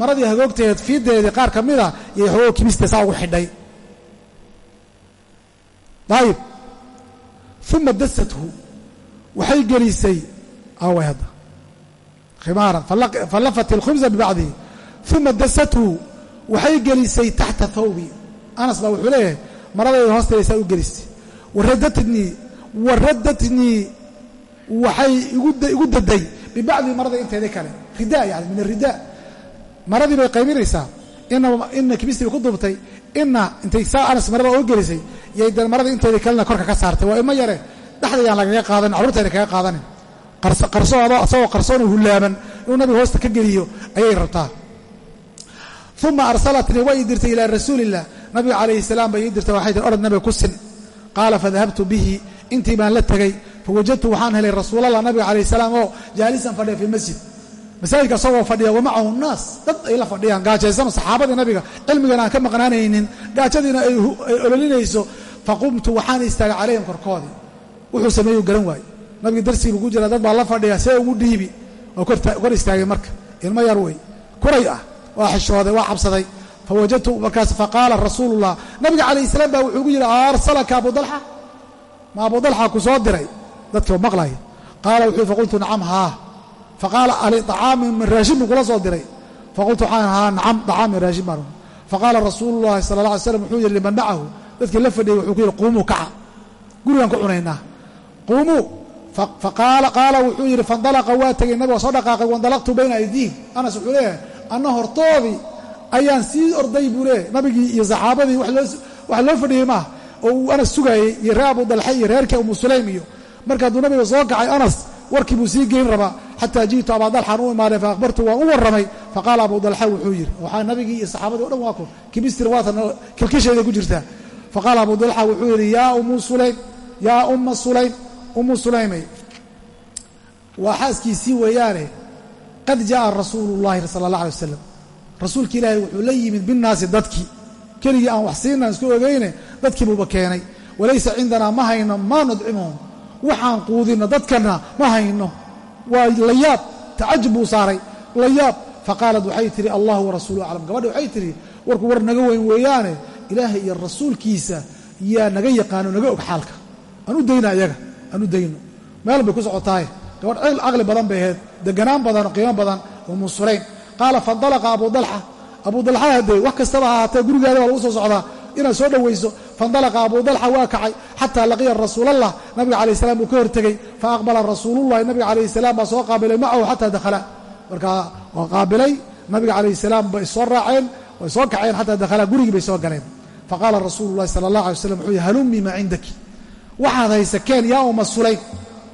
maradii hagoogteed fiideedii qaar ka mida iyo xogoo kibistee saa ugu xidhay. Ayib uma dasathu waxay gelisay. Away hadda. Khimaaran falafat ilkhubza bibacdihi uma dasathu waxay gelisay taxta thawbi. Anas baa wuxuu leeyahay maradayda saa u gelisay waradatnii waradatnii waxay igu daday bibacdi marada inteeda kale. Rida yani min arida maradii bay qaybinaysaa ina kibistii ku duubtay ina intay saa anas marada oo gelisay yay de marada inteeda kalena korka ka saartay. Waa ima yare dhexdayaan lagaga qaadanin carruurtayna kaga qaadanin. Qarsoon asagoo qarsoon oo hulaaban inuu nabiga hoosta ka geliyo ayay rabtaa. Uma arsalatnii way ii dirtay ilaa rasuuli illah nabiga calayhi salaam bay ii waxay tii orod nabiga ku sin. Qaala fadahabtu bihi. Intii baan la tegey fawajadtu waxaan helay rasuulallah nabiga calayh salaam oo jaalisan fadhiya fi lmasjid masaajidka isagoo fadhiya wamacahu nnaas dad ay la fadhiyaan gaajaysano saxaabadii nabiga cilmigana aan ka maqnaanaynin gaajadiina ay ololinayso faqumtu waxaan istaagay calayhim korkoodii. Wuxuu sameeyuu garan waaye nabiga darsigii ku jira dad baa la fadhiya see ugu dhiibi oo kor istaagay marka. Ilmo yar wey. Kuray ah waa xishooday waa cabsaday. Fawajadtu markaas faqaala rasuulullah nabiga calayh salaam baa wuxuu gu yidhi arsalaka abu ma abu ku soo diray dadkii maqlaya qaala wuxuu faqultu nacam haa faqaala ali طacaamin min raashin buu kula soo diray faqultu waxaan haa nacam طacaam min raashin baan faqaala rasuulu llahi alla slam wuxuu yidhi liman macahu dadkii la fadhiyay wuxuu ku yidhi quumuu kaca gurigaan ku cunaynaa quumuu qaala wuxuu yidhi faindalaqa waa tegay nabiga soo dhaqaaqay waindalaqtu bayna aydiihim anas wuxuu leeyahay anna hortoodii ayaan sii orday buu leeyahay nabigii iyo saxaabadii wax loo fadhiyey maaha oo uu anas sugaayey iyo reer abu dalxe iyo reerkii umu sulaym iyo marka hadduu nabiga soo kacay anas warkii buu sii geyn rabaa. Xataa ji'tu abaa dalxaan u imaaday fa akhbartu waan u warramay. Faqaala abu dalxa wuxuu yidhi waxaa nabigii iyo saxaabadii o dhan waa kun kibistiri waatan kilkisheeday ku jirtaa. Faqaala abu dalxa wuxuu yidhi yaa umu sulaym yaa umma sulaym umu sulaymay waa xaaskiisii weeyaane qad ja'a rasuulu llahi sala allah alay wasalam rasuulki ilaahay wuxuu la yimid binnaasi dadkii. Keligii aan wax siinaan isku ogeyne dadkii buuba keenay. Walaysa cindanaa ma hayno maa nudcimuhum waxaan quudinno dadkana ma hayno. Waa layaab tacajub buu saaray. Layaab faqaalat waxay tidhi allahu warasuulu aclam. Gabadhi waxay tidhi warku war naga weyn weeyaane ilaahay iyo rasuulkiisa yaa naga yaqaano naga og xaalka. Aan u dayna iyaga aan u dayno. Meel bay ku socotaaye gabadh cil caqli badan bay ahayd deganaan badan oo qiimo badan umu sulaym qaala faindalaqa abu dalxa. Abu dalxa haddee wax kastaba ha ahaatee gurigaada waa lagu soo socdaa inaad soo dhowayso faindalaqa abu dalxa waa kacay xataa laqiya rasuulallah nabiga calayh salam uu ka hortegey fa aqbala rasuulullahi nabiga calayhi salaam baa soo qaabilay macahu xataa dakhala. Markaa waa qaabilay nabiga calayhi salaam bay soo raaceen way soo kaceen xataa dakhala gurigii bay soo galeen. Faqaala rasuulu llahi sala allah alay slam wuxuu yihi halummi maa cindaki? Waxaad haysa keen yaa uma sulaym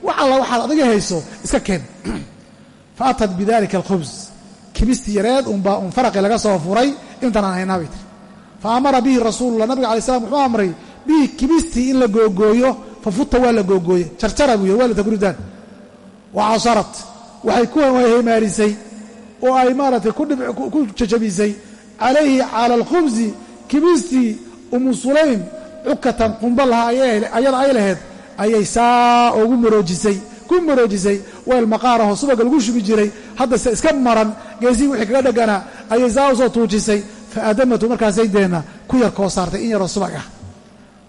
wax alla waxaad adiga hayso iska keen. *clears throat* Fa bidalika alkhubs kibistii yareed unbaa un faraqi laga soo furay intanaan haynaa bay tiri fa amara bihi rasuulullah. Nabiga alay slam wuxuu amray bihi kibistii in la googooyo fa futa waa la googooye. Jarjara buu yiri waa la tagridaan wa casarat waxay ku hemaarisay oo ay maaratay ku jajabisay. Calayhi cala alkhubsi kibistii umu sulaym cukatan qumba lahaa ayada ay lahayd ayay saa ugu maroojisay ku maroojisay. Weel maqaarahoo subaga lagu shubi jiray haddase iska maran geesihii wixii kaga dhegganaa ayay saa u soo tuujisay fa aadamatu markaasay deenna ku yar koo saartay in yaroo subag ah.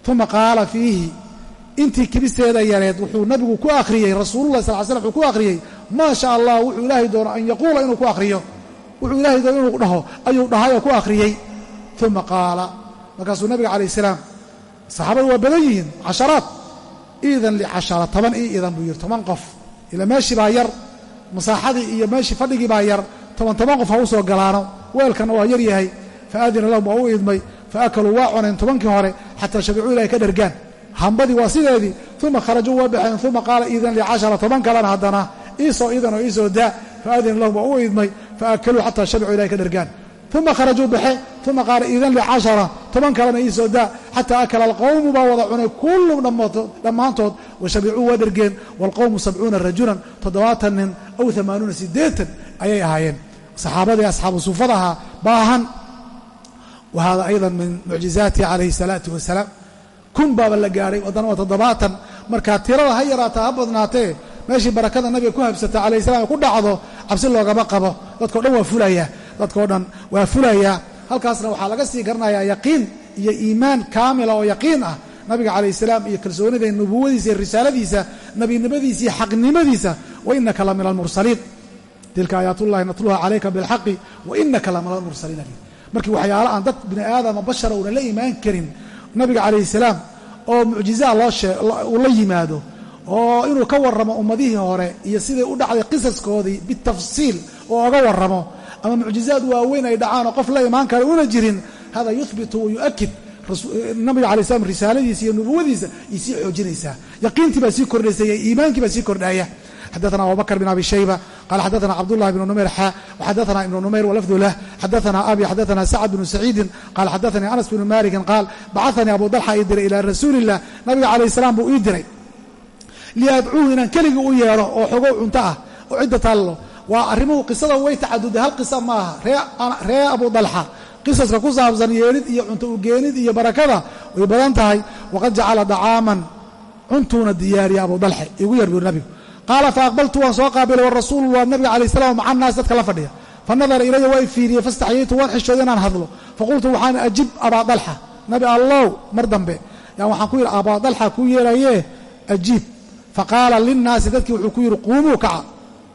Uma qaala fiihi intii kibisteeda yareed wuxuu nabigu ku akhriyey rasuulullahi sal ly slam wuxuu ku akhriyey maa sha allah wuxuu ilaahay doono an yaquula inuu ku akhriyo wuxuu ilaahay doono inuu dhaho ayuu dhahayoo ku akhriyey uma qaala markaasuu nabiga calayh salaam saxaabadu waa badan yihiin casharaad. Iidan licashara toban ii idan buu yidhi toban qof. Ila meeshii baa yar masaaxadii iyo meeshii fadhigii baa yar toban toban qof ha u soo galaano. Weelkanna waa yar yahay fa aadina lahum waa u idmay fa akaluu waa cuneen tobankii hore xataa shabicuu ilahay ka dhergaan hambadii waa sideedii uma kharajuu waa baxeen uma qaala iidan licashara toban kalena haddana iisoo iidan oo iisoo daa fa aadina lahum waa u idmay fa akaluu xataa shabicuu ilahay ka dhergaan uma kharajuu baxe uma qaala iidan licashara toban kalena iisoo daa xataa akala alqowmu baa wada cunay kullum dhammaantood washabicuu waa dhergeen waalqowmu sabcuuna rajulan toddobaatan nin aw amaanuuna siddeetan ayay ahaayeen saxaabadii asxaabu suufada ahaa baahan wa hada aydan min mucjizaatihi calayhi salaatu wasalaam kun baaba la gaadhay waddana waa toddobaatan markaa tirada ha yaraataa ha badnaatee meeshii barakada nabiga ku habsata calayhi salam ay ku dhacdo cabsi loogama qabo dadkao dhan waa fulayaa dadkao dhan waa fulayaa halkaasna waxaa laga sii garanayaa yaqiin iyo iimaan kaamila oo yaqiin ah nabiga calayh salaam iyo kalsoonida nubuwadiisa iyo risaaladiisa nebinimadiisa iyo xaqnimadiisa wa inaka la min almursaliin tilka aayaatullahi markii waxyaala aan dad bini aadama bashara una la imaan karin nabiga calayhi salaam oo mucjizaa loo uu la yimaado oo inuu ka warramo ummadihii hore iyo siday u dhacday qisaskoodii bitafsiil oo oga warramo ama mucjizaad waaweyn ay dhacaan oo qof la imaan kara una jirin hada yuhbitu wa yu'akid nabiga alay slam risaaladiisa iyo nubuwadiisa ay sii xoojinaysaa. Yaqiintii baa sii kordhaysa iyo iimaankii baa sii kordhaya xadana abubakr bn abi shayba qala xadana cabdulahi bn numayr xa waxadana ibnu numayr walafdu lah xadana abi xadana sacd bnu saciidin qaala xadanii anas bnu malikin qaal bacanii abu dalxa ii diray ilaa rasuulilah nabiga calayh salaam buu ii diray liadcuuhu inaan keligii u yeedho oo xogow cunto ah oo cidda taallo waa arrimuhu qisada way tacaduday hal qisa ma aha reer abu dalxa qisaska ku saabsan yeelid iyo cunto ugeenid iyo barakada way badan tahay waqad jacala dacaaman cuntuuna diyaariya qaala faaqbaltu waan soo qaabilay warasuulu waa nabiga calayh salam maca annaas dadka la fadhiya. Fanadara ilaya waa i fiiriyey fastaxyaytu waan xishooday inaan hadlo. Faqultu waxaan ajib abaa dalxa. Nabi allow mar dambe. Yaan waxaan ku yidhi abaa dalxa kuu yeelayee ajiib faqaala linnaasi dadkii wuxuu ku yidhi quumuu kaca.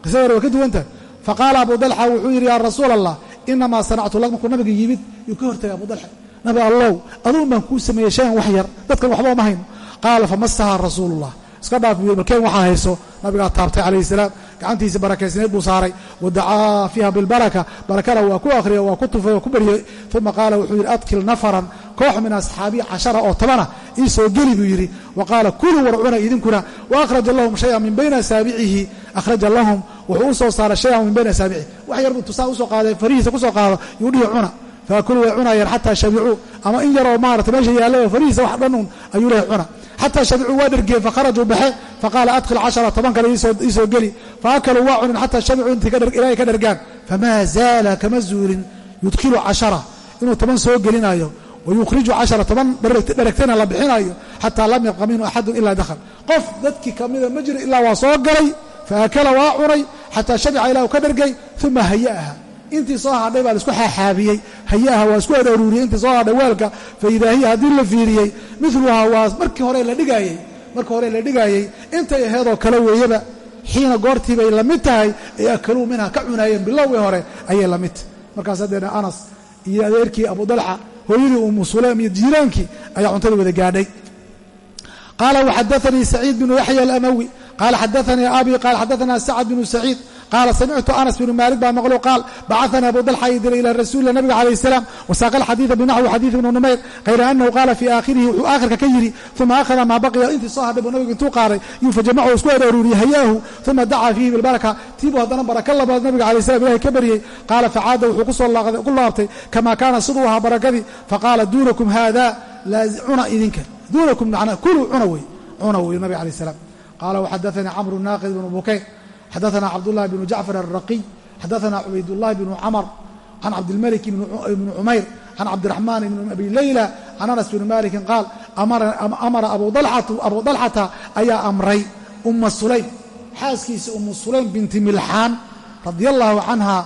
Qisada hore way ka duwantahay. Faqaala abu dalxa wuxuu yidhi yaa rasuula allah inamaa sanactu lak markuu nabiga yimid yuu ka hortagay abu dalxa. Nabi allow aduun baan kuu sameeyey shayan wax yar dadkan waxba ma hayno. Qaala famasaha rasuulullah iska dhaaf buu yiri malkeen waxaa hayso? Nabigaa taabtay calayhi salaam. Gacantiisa barakaysneed buu saaray. Wadacaa fiiha bilbaraka. Barakana waa ku akhriyay waa ku tufay waa ku baryey uma qaala wuxuu yidhi adkil nafaran koox min asxaabii cashara oo tobana ii soo geli buu yidhi. Wa qaala kuluu warcuna idinkuna. Wa akhraja lahum shayan min bayna asaabicihi akhraja lahum wuxuu u soo saaray shayan min bayna asaabicihi wax yar tusaa u soo qaaday farihiisa ku soo qaado yuu dhihi cuna. Faakuluu way cunayeen xataa shabicuu ama in yaroo maarata meesha yaallaba farihiisa wax dhan uun ayuu lehay cuna xataa shabicuu waa dhergeen fakharajuu baxe faqaala adkhil cashara toban kale iisoo geli faakaluu waa cunin xataa shabicuu intii ilaahay ka dhergaan famaa zaala kama zuulin yudkhilu cashara inuu toban soo gelinayo wayukhriju cashara toban dheragtana la bixinayo xataa lam yabqa minhu axadun ilaa dakhal qof dadkii kamida ma jiro ilaa waa soo galay faakala waa cunay xataa shabica ilah ka dhergay uma haya'aha intii soo hadhay baa la isku xaaxaabiyey hayaha waa isku aruuriyey intii soo hadhay weelka faidaa hiya haddii la fiiriyey miluhaa waa markii hore la dhigaayey. Markii hore la dhigaayey intay aheedoo kale weeyaba xiina goortiibay la mid tahay ay akaluu minha ka cunaayeen bilowgii hore ayay la mid. Markaas haddeena anas iyo adeerkii abu dalxa hooyadii umu sulaym iyo jiiraankii ayaa cuntadii wada gaadhay. Qaala waxadaanii saciid binu yaxya alamawi qaala xadaanii abi qaala xadaana sacad binu saciid qaala samictu anas bnu maalik baa maqlo qaal bacanii abu dalxa ii diray ila rasuulila nabiga calayh salaam wasaaqa alxadiida binaxwi xadiid ibnu numayr hayra anahu qaala fii aakhirihi wuxuu aakhirka ka yidhi uma akhada maa baqiya intii soo hadhay buu nabigu intuu qaaday yuu fajamacu isku arooriyey hayaahu uma dacaa fiihi bilbaraka tiibuu haddana baraka labaad nabiga calayh salam ilahay ka baryey qaala facaada wuxuu ku laabtay kamaa kaana siduu ahaa barakadii faqaala duunakum haada cuna idinka duunakum macnaa kuluu cuna wey cuna wey nabiga calayh salaam qaala waxadaanii camru naaqid bnu bukayr xadaثna cabdالlahi bn jacfar الraqiy xadaثna cubaydالlahi bn camr can cabdilmalik bn cumayr can cabdiraxmaan bn abi leyla can anas bn maliki qaal amara abu dalxata ayaa amray uma sulaym xaaskiisa umu sulaym binti milxaan radi allahu canha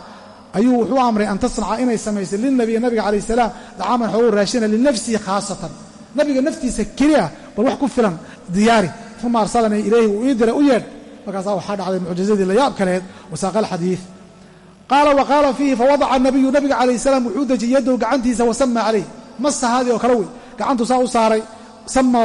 ayuu wuxuu amray an tasnaca inay samayso lilnabiy nabiga calayh salaam dacaaman xoogu raashina linafsihi khaasatan nabiga naftiisa keli ah bal wax ku filan diyaari uma arsalanii ilayhi uu ii diray u yeedh. Markaasaa waxaa dhacday mucjizadii layaab kaleed wasaaqa alxadiid qaala wa qaala fiihi fawadaca nabiyu nabiga calayh salaam wuxuu dejiyey yadow gacantiisa wasama calayh masahaadii oo kale wey. Gacantu saa u saaray sama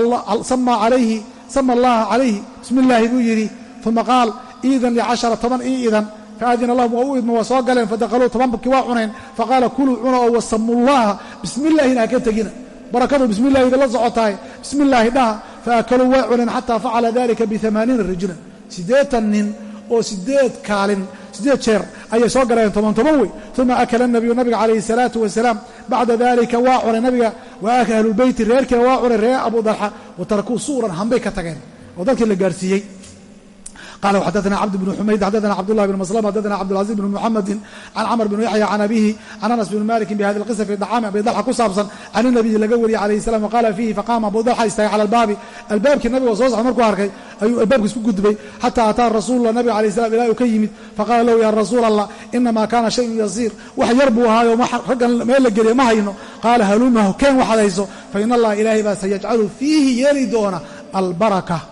calayhi sama allaha calayhi. Bismi buu yidhi. Uma qaal iidan licashara toban ii idan faadina lahum waa u idma waa soo galeen fadaqaluu tobanbakii waa cuneen. Faqaala kuluu cuna oo wasamullaha bismi illaahina ha ka tegina. Barakadu bismi illahi idinla socotahay. Bismi dhaha faakaluu waa cuneen xataa facala dalika biamaaniina rajulan siddeetan nin oo sideed kaalin siddeed jeer ayay soo galeen toban toban wey uma akala nabiyu nabiga calayhi salaatu wasalaam bacda dalika waa cunay nabiga waa ahlulbeyti reerkiina waa cunay reer abu dalxa wa tarakuu suuran hambay ka tageen oo dalkii la gaarsiiyey qala xadaثna cabd bn xumayd xadaثna cabdالlah bn mslm xadaثna cabdالcaزiz bn mxamedi can cmr bn yaxya can abihi can anas bn maliki bhadi اlqisa fi dacami abi dalxa ku saabsan can الnabiyi laga wariyey calayh الsalam waqala fiihi faqama abu dalxa istaagay cala albaabi albaabkii nabiga soo socda markuu arkay ayuu albaabka isku gudbay xata ataa rasuullah nabiga alayh salam ilah uu ka yimid faqala lahu ya rasuul allah inama kana shayun yasiir wax yar buu ahaayo raggan meel la geliya ma hayno qaala halumahu keen waxaad hayso fain allah ilaahay baa sayajcalu fiihi yeeli doona albaraka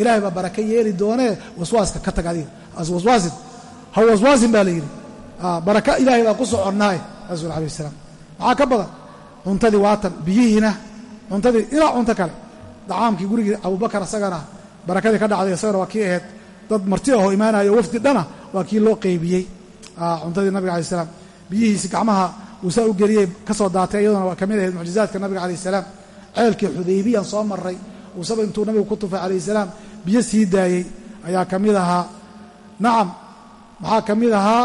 ilahay baa baraka yeeli doonee waswaaska ka tag adiga. Waswaasin ha waswaasin baa la yidhi. Baraka ilaahay baan ku soconnaaye rasul alayh salaam. Maxaa ka badan cuntadii waatan biyihiina cuntadii ilaa cunto kale. Dacaamkii gurigii abubakar isagana barakadii ka dhacday isagana waa kii ahayd. Dad marti ahoo imaanayo wafdi dhana waa kii loo qeybiyey. Cuntadii nabiga alay salaam. Biyihiisi gacmaha uu saa u geliyey ka soo daatay iyaduna waa ka mid ahayd mucjizaadka nabiga salaam. Ceelkii xudaybiyaan soo maray uusaba intuu nabigu ku tufay calayh salaam biyo sii daayey ayaa ka mid ahaa. Nacam maxaa ka mid ahaa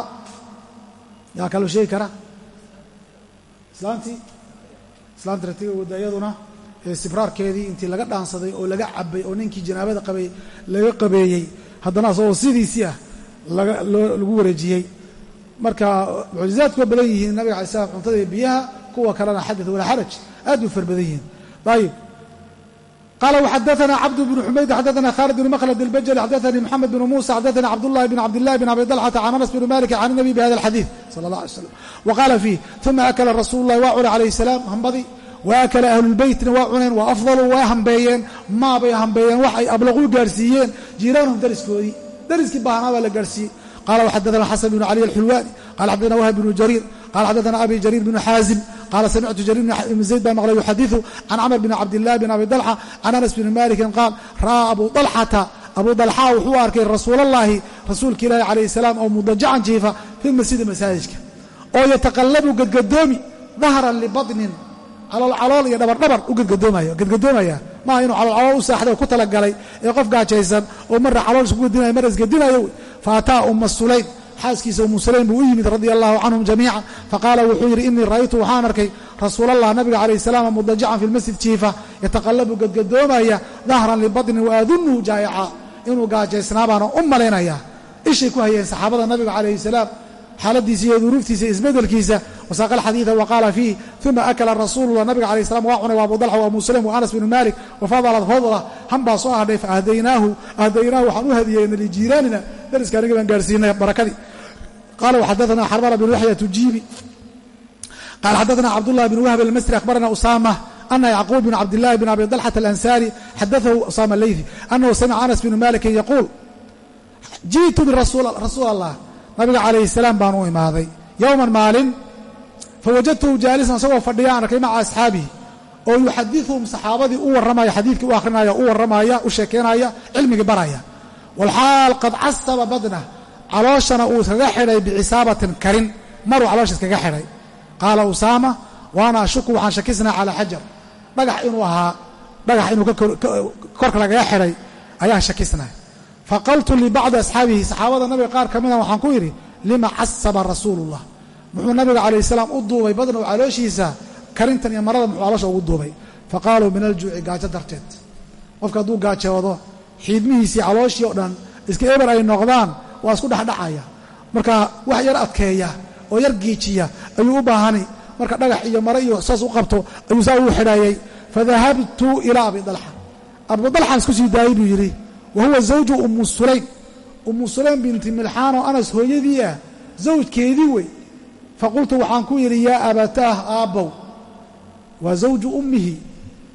yaa kaloo sheegi kara. Islaantii islaantii ratiga wadaayaduna ee sibraarkeedii intii laga dhaansaday oo laga cabay oo ninkii janaabada qabay laga qabeeyey haddana asagoo sidiisii ah lagu wareejiyey. Marka mucjizaadku badan yihiin nabiga alay slam cuntada biyaha kuwa kalena xadad walaa xaraj aad bay far badan yihiin. Ayib qala wxadaana cabd bn xumayd xadaana khaalid bn mhlad اlbajli xadaanii mxamed bn musa xadaanii cabdulahi bn cabdilahi bn abi dalxata can anas bn malik can nabi bihada alxadiid sal اla alay slam wa qaala fiih uma akala rasuulu llahi waa cuna calayh salaam hambadii wa akala ahlulbeytna waa cuneen wa afdaluu waa hambeeyeen maabay hambeeyeen wax ay ablaquu gaarhsiiyeen jiiraanhum dariskoodii dariskii baahnaa baa la gaarhsiiyey qala wxadaana xasan bn cali alxulwaani qala xadaana wahb bnu jariir qala xadaana abi jariir bnu xaazim qaala samictu jariir bn zayd baa maqlay yuxadiثu can camr bn cabdillahi bn abi dalxa can anas bni malikin qaal ra'aa abu dalxata abu dalxa wuxuu arkay rasuulallaahi rasuulka ilaahi calayh salaam oo mudajacan jiifa fi masjidi masaajidka oo yataqallabu gadgadoomi dahran libaطnin caloolcalool iyo dhabardhabar u gadgadoomaya maaha inuu caloolcalool u saaxday oo ku talagalay ee qof gaajaysan oo marra calool isku gadinayo marra isgadinayo fa ataa umma sulaym xaaskiisa umu sulaym buu u yimid radia allahu canhum jamiica faqaala wuxuu yidhi inii ra'aytu waxaan arkay rasuulallah nabiga calayh salaam mudajacan fi lmasjid jiifa yataqallabu gadgadoomaya dahran libaطnin waadunnuhu jaa'ica inuu gaajaysnaa baana u malaynayaa ishay ku hayeen saxaabada nabiga calayhi salaam xaaladiisa iyo duruuftiisa isbedelkiisa. Wasaaqa alxadiida wa qaala uma akala rasuulullah nabiga alayh salam waa cunay wa abu dalxa wa wa anas bnu malik wafadalat fadla han baa soo hadhay faahdaynahu ahdaynaahu waxaan u hadiyeyna lijiiraanina dariska aniga baan gaarsiinay barakadii. Qala waxadaana xarbala bn yaxya tujiibi. Qala xadaana cabdullahi bn wahb almasri akhbarana usama ana yacquub bn cabdillahi bn abi dalxata alansari xadaahu usama leydi anahu samica anas bnu malikin yaquul ji'tu birasuul allah nabiga calayhi salaam baan u imaaday. Yowman maalin fawajadtuhu jaalisan isagoo fadhiyaan arkay maca asxaabihi oo yuxadiثuhum saxaabadii u warramaya xadiidkii u akhrinaya u warramaya u sheekeynaya cilmigii baraya. Walxaal qad casaba badnah calooshana uu iskaga xidhay bicisaabatin karin maruu caloosha iskaga xidhay. Qaala usaama waana ashuku waxaan shakisnaa calaa xajar. Dhagax inuu ahaa dhagax inuu korka lagaga xidhay ayaan shakisnaa faqaltu libacdi asxaabihi saxaabada nabiga qaar ka mida waxaan ku yidhi lima casaba rasuulullah? Muxuu nabiga calayh salaam u duubay badnow calooshiisa karintan iyo marada muxuu caloosha ugu duubay. Faqaaluu min aljuuci gaajo darteed. Qofka hadduu gaajoodo xiidmihiisii calooshii oo dhan iska eber ay noqdaan waa isku dhexdhacaya marka wax yar adkeeya oo yar giijiya ayuu u baahani. Marka dhagax iyo mare iyo saas u qabto ayuu saa ugu xidhaayey fadahabtu ilaa abi dalxa. Abu dalxaan isku sii daayey buu yidhi wa huwa zawju ummu sulaym ummu sulaym binti milxaan oo anas hooyadii ah zawjkeedii wey faqultu waxaan ku yidhi yaa abataah aabbow waa zawju ummihi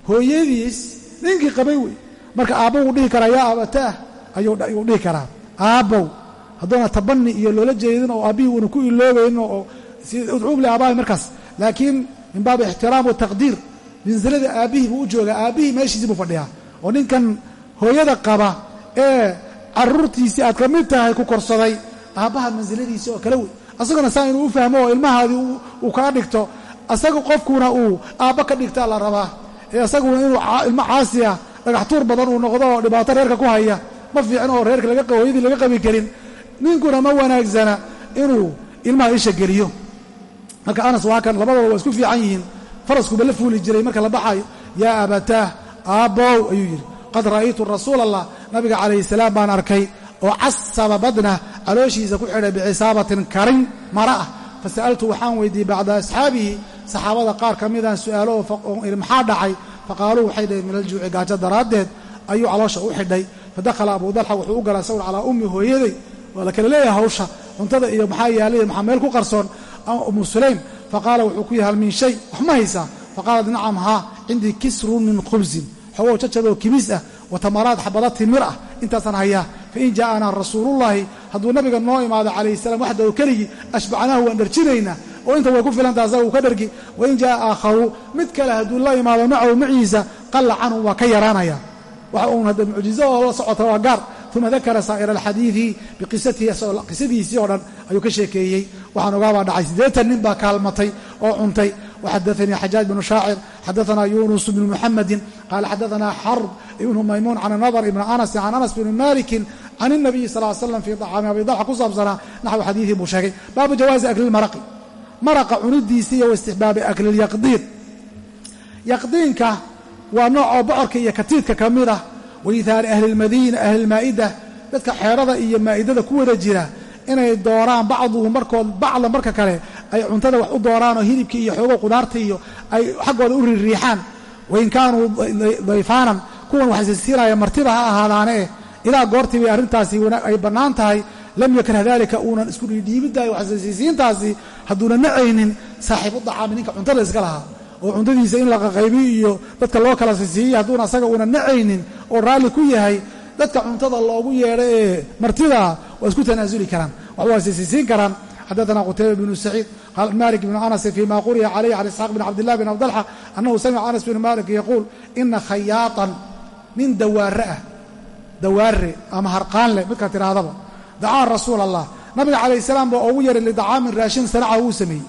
hooyadiis ninkii qabay wey marka aabbow wuu dhihi karaa yaa abataah ayuu dhihi karaa aabbow haddoona tabani iyo loola jeedin oo aabbihii uuna ku iloobaynin oo udcuub li aabbahi markaas laakiin min baabi ixtiraam wataqdiir mansilada aabbihii buu u joogaa aabbihii meeshiisii buu fadhiyaa oo ninkan hooyada qaba ee caruurtiisii aad ka mid tahay ku korsaday aabbaha mansiladiisii oo kale wey. Asaguna saa inuu u fahmo oo ilmahaadii uu kaa dhigto asaga qofkuna uu aabba ka dhigtaa la rabaa. Ee asaguna inuu ilmo caasi ah dhagax tuur badan uu noqdo oo dhibaato reerka ku haya ma fiicno oo reerka hooyadii laga qabi karin. Ninkuna ma wanaagsana inuu ilmaha isha geliyo. Marka anas waa kan labadooda waa isku fiican yihiin. Faraskuba la fuuli jiray marka la baxayo yaa abataah aabbow ayuu yidhi qad ra'aytu rasuul allah nabiga calayhi salaam baan arkay oo casaba badnah calooshiisa ku xidhay bicisaabatin karin mara ah. Fasa'altu waxaan weydiiyey bacda asxaabihi saxaabada qaar ka midaan su'aalo oo maxaa dhacay? Faqaaluu waxay dhaheen min aljuuci gaajo daraaddeed ayuu caloosha u xidhay. Fadakhala abu dalxa wuxuu u galay sawr calaa ummi hooyaday waa la kala leeyahay hawsha cuntada iyo maxaa yaalay maxaa meel ku qarsoon umu sulaym. Faqaala wuxuu ku yihi hal min shay wax ma haysaa? Faqaalat nacam haa cindii kisrun min khubsin xogow jajadoo kibis ah wa tamaraad xabada timir ah intaasaan hayaa fain jaa'anaa rasuulullaahi hadduu nabiga noo imaado calayhi salaam waxda oo keligii ashbacnaahu waan dharjinaynaa oo inta way ku filantaha asaga uu ka dhargi wain jaa'a aakharu mid kale hadduu la imaado macahu maciisa qalla canhu waa ka yaraanaya waxa uun hadda mucjizo oo la socota waa gaar uma dakara saa'ira alxadiidi biqisadiisii oo dhan ayuu ka sheekeeyey waxaan ogaabaa dhacay siddeetan nin baa kaalmatay oo cuntay waxadaanii xajaaj bnu shaacir xadaanaa yunus bnu muxamedin qaala xadaanaa xarb ibnu maymuun can nadr ibni anasi can anas bni malikin can الnabiyi sal l slam fii طacaami abi dalxa ku saabsanaa naxwi xadiidii buu sheegay baabu jawaazi akli lmaraqi maraqa cunidiisa iyo waistixbaabi akli lyaqdiin yaqdiinka waa nooc oo bocorka iyo katiidka ka mid ah waihaari ahlilmadiina ahlilmaa'ida dadka xeerada iyo maa'idada ku wada jira inay dooraan bacduhu markood bacda marka kale ay cuntada wax u dooraan oo hilibkii iyo xoogo qudaarta iyo ay xaggooda u riiriixaan wain kaanuu dayfaanan kuwan wax isisiinaya martiba ha ahaadaane eh ilaa goortii bay arrintaasi ay bannaan tahay. Lam yakrah dalika uunan isku dhiidhiibidaayo waxisisiintaasi hadduuna nacaynin saaxiibu dacaami ninka cuntada iska lahaa. Oo cuntadiisa in la qaqaybiyo iyo dadka loo kala sisiiyo hadduuna asaga uunan nacaynin oo raalli ku yahay dadka cuntada loogu yeedho ee martida waa isku tanaasuli karaan wax waa sisiisiin karaan. Xadaثna qutayba bnu saciid malik bn anas fima quriya calayh can isxaaq bn cabdilah bn abdalxa anahu samica anas bn malik yaquul ina khayaatan nin dawaare ah. Dawaare ama harqaan leh midkaa tirahdaba. Dacaa rasuul allah nabiga calayh salaam baa ugu yaray lidacaamin raashin sanaca wuu sameeyey.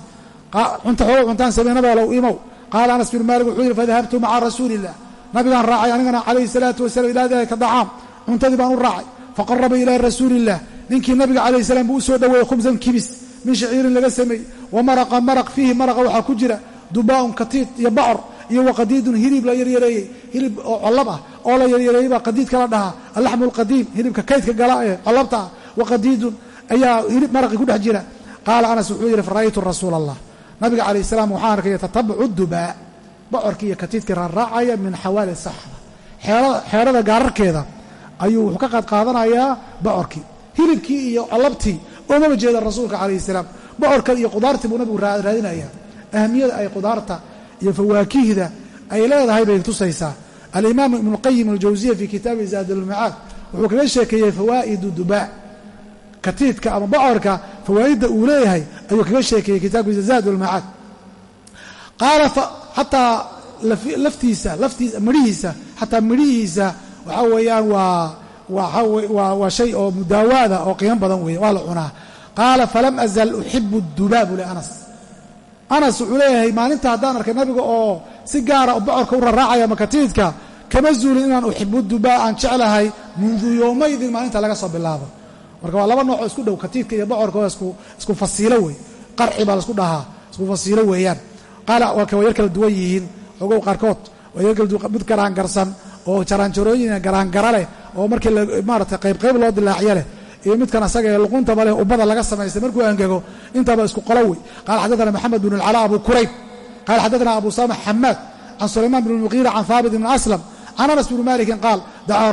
Cunta xoogo cuntaan samey nabiga low imow. Qaala anas bin maalik wuxuu yidhi fadahabtu maca rasuuli illah nabigaan raacay anigana calayhi salaatu wasalam ilaa dalika dacaam cuntadii baan u raacay. Faqaraba ilaa rasuuli illah ninkii nabiga calayh salaam buu u soo khubsan kibis min shaciirin laga sameeyey wa maraqa maraq fiihi maraqa waxaa ku jira. Dubaa'un katiid iyo bacor iyo waqadiidun hilib la yaryareeyey. Hilib oo collab ah oo la yaryareeyey baa qadiidka la dhahaa. Allaxmu alqadiim hilibka kaydka gala ee collabta ah. Waqadiidun ayaa hilib maraqii ku dhex jira. Qaala anas wuxuu yidhi fara'aytu rasuula allah nabiga calayh salaam waxaan arkay yatatabacu dubaa. Bocorkii iyo katiidkii raarraacaya min xawaali saxba xeerada gaararkeeda ayuu wuxuu ka qaadqaadanayaa bocorkii. Hilibkii iyo collabtii oomaba jeeda rasuulka calayhi salaam. Bocorka iyo qudaartii buu nabigu raadinaya ahamiyada ay qudaarta iyo fawaakihda ay leedahay bay tusaysaa. Alimaamu ibnuqayim aljawsiya fii kitaabi zaadulmacaad wuxuu kaga sheekeeyey fawaa'idu dubaa katiidka ama bocorka fawaa'idda uu leeyahay ayuu kaga sheekeeyey kitaabkiisa zaad ulmacaad qaala xataa laftiisa laftiisa midhihiisa xataa midhihiisa waxaa weeyaan waa waa shay oo mudaawaada oo qiimo badan weeye waa la cunaa. Qaala falam azal uxibu dubaa buu le anas. Anas wuxuu leeyahay maalinta haddaan arkay nabiga oo si gaara bocorka u raraacaya makatiidka kama zuulin inaan uxibu dubaa aan jeclahay mundu yowmaydin maalinta laga soo bilaabo. Marka waa laba noocoo isku dhow katiidka iyo bocorka waa isku fasiilo wey qarci baa la isku dhahaa isku fasiilo weeyaan. Qaala waa yar kala duwan yihiin ogow qaarkood waa yar kala duwan mid garaangarsan oo jaraanjarooyina garaangara leh oo markii maarata qaybqayb loo dilaaciyo leh iyo midkan asaga ee luquntaba leh ubbada laga samaystay markuu angego intaba isku qolo wey qaala xaddaana maxamed bn اlcala abu kurayb qaala xaddaana abu saama xamaad can sulaymaan bn muqiira can haabit bn aslam can anas bni malikin qaal dacaa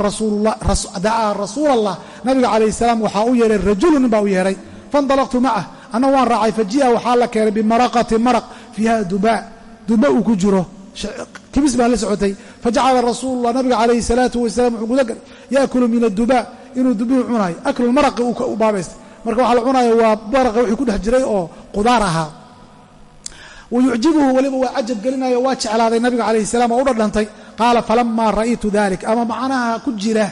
rasuula allah nabiga calayh salaam waxaa u yeeray rajulu nin baa u yeehay faindalaqtu macah anna waan raacay faji'a waxaa la keenay bimaraqati maraq fiiha dubaa duba uu ku jiro kibis baa la socotay. Fajacala rasuululah nabiga calayhi salaatu wasalaam wuxuu guda galay yaakulu min adubaa inuu dubihi cunayo. Aklu maraqi u baabaystay marka waxaa la cunaya waa maraqa wixii ku dhex jiray oo qudaar ahaa. Wayucjibuhu weliba waa cajab gelinayo waa jeclaaday nabiga calayhi salaam oo u dhadhantay. Qaala falamaa ra'aytu dalik. Ama macnaha ku jira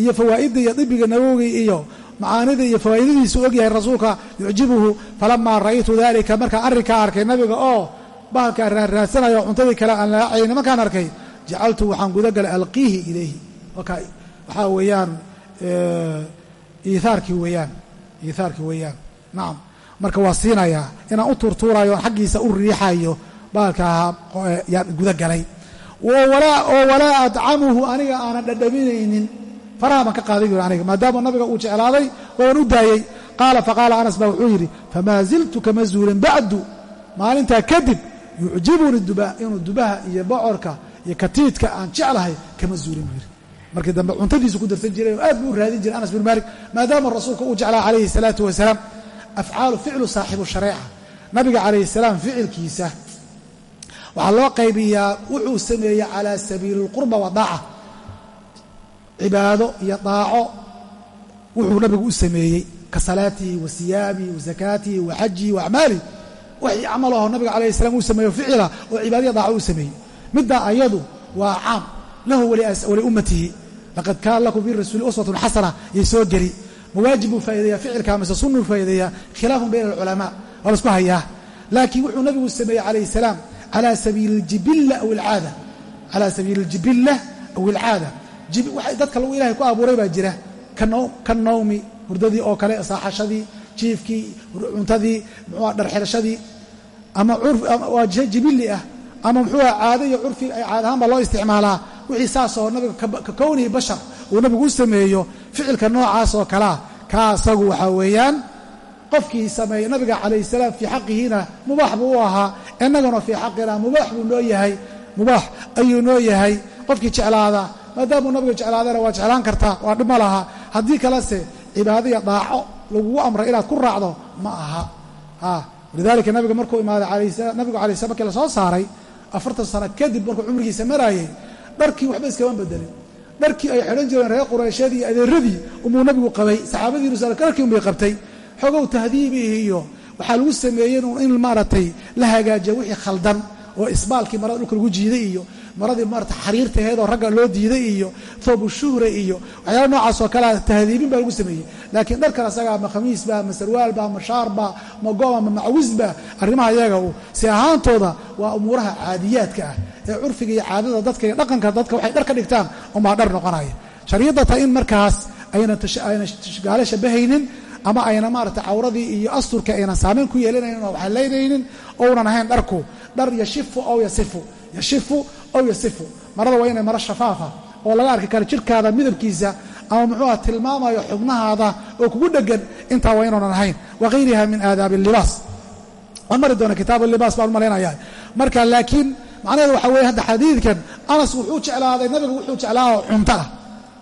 iyo fawaa'idda iyo dibiga nawowi iyo macaanida iyo fawaa'idadiisu ogyahay rasuulka yucjibuhu falamaa ra'aytu dalika markaan arrinkaa arkay nabiga oo bahalkaa raaraadsanayo cuntadii kale aan laacayni markaan arkay jacaltu waxaan guda galay alqiihi ilayhi. Waxaa weeyaan iihaarkii weeyaan iihaarkii weeyaan. Nacam marka waa siinayaa inaan u tuurtuurayo on xaggiisa u riixayo bahalkaa yaan guda galay oo walaa adcamuhu aniga aanan dhadhaminaynin. Faraha baan ka qaaday bui aniga maadaama nabiga uu jeclaaday waan u daayey qaala faqaala anas baa wuxuu yidhi famaa ziltu kama zuulin bacdu. Maalintaa kadib yucjibuni dubaa inuu dubaha iyo bocorka iyo katiidka aan jeclahay kama zuulin buu yidhi markii dambe cuntadiisu ku darsan jiray oo aad buu u raadin jiray anas bin maalik maadaama rasuulka uu jeclaa calayhi salaatu wasalaam afcaalu ficlu saaxibu shareeca. Nabiga calayhi salaam ficilkiisa waxaa loo qaybiyaa wuxuu sameeyey calaa sabiili اlqurba wa daaca cibaado iyo daaco wuxuu nabigu u sameeyey ka salaatihi wa siyaamihi wa zakaatihi wa xajihi wa acmaalihi wixii camalaho nabiga calayhi salaam uu sameeyo ficila oo cibaadaya daaco uu sameeyey middaa ayadu waa caam lahu waliummatihi laqad kaana lakum fi rasuuli uswatun xasana yay soo geli mawaajib buu faa'ideeyaa ficilkaa mise sunnuu faa'ideeyaa khilaafun bayna alculamaa waa la isku hayaa laakiin wuxuu nabigu sameeyey calayhi salaam calaa sabiili aljibilla aw alcaada calaa sabiili aljibilla aw alcaada dadka lagu ilaahay ku abuuray baa jira ka nawmi hurdadii oo kale saaxashadii jiifkii cuntadii mxua dharxirashadii ama waa jibili ah ama muxuua caado iyo curfi ay caad ahaan baa loo isticmaalaa wixii saasoo nabiga ka kownihi bashar uu nabigu u sameeyo ficilka noocaas oo kalea kaa asagu waxaa weeyaan qofkii sameeyey nabiga calayh salaam fii xaqihiina mubaax buu u ahaa innaguna fii xaqina mubaax buu noo yahay mubaax ayuu noo yahay qofkii jeclaada maadaamuu nabiga jeclaadana waa jeclaan kartaa waa dhib ma laha haddii kalese cibaadaiyo daaco lagugu amray inaad ku raacdo ma aha. Walidaalika nabiga markuu imaaday nabigu alay slam markii la soo saaray afartan sano kadib markuu cumrigiisa maraayey dharkii waxba iskama bedelin. Dharkii ay xidhan jireen reer qureysheed iyo adeeradii umuu nabigu qabay saxaabadiinu dharkii unbay qabtay. Xogow tahdiibihi iyo waxaa lagu sameeyey in maaragtay la hagaajiya wixii khaldan oo isbaalkii marada dhulka lagu jiiday iyo maradii maarata xariirtaheed oo ragga loo diiday iyo thoobu iyo waxyaala noocaas oo tahdiibin baa lagu sameeyey. Laakiin dharkan asagaa ma khamiisba ma sarwaalba ma shaarba ma goba ma macwisba arrimaha iyaga u si ahaantooda waa umuuraha caadiyaadka ah ee curfiga iyo caadada dadka iyo dhaqanka dadka waxay dhar ka dhigtaan umaa dhar noqonaya. Shariyadda ta in markaas ayna gaale shabahaynin ama ayna maarata cawradii iyo asturka aynan saamayn ku yeelanaynin oo waxalaynaynin ounan ahayn dharku. Dhar yashifu ow yasifu. Yashifu ow yasifu marada waa inay maro shafaafa oo laga arki karo jirhkaada midabkiisa ama muxuuha tilmaamayo xubnahaada oo kugu dhegan intaa waa inuunan ahayn. Wagayriha min aadaabi libaas waan mari doona kitaab libaas baan malaynaya marka laakiin macnaheedu waxa weye hadda xadiidkan anas wuxuu jeclaaday nabigu wuxuu jeclaa cunto ah.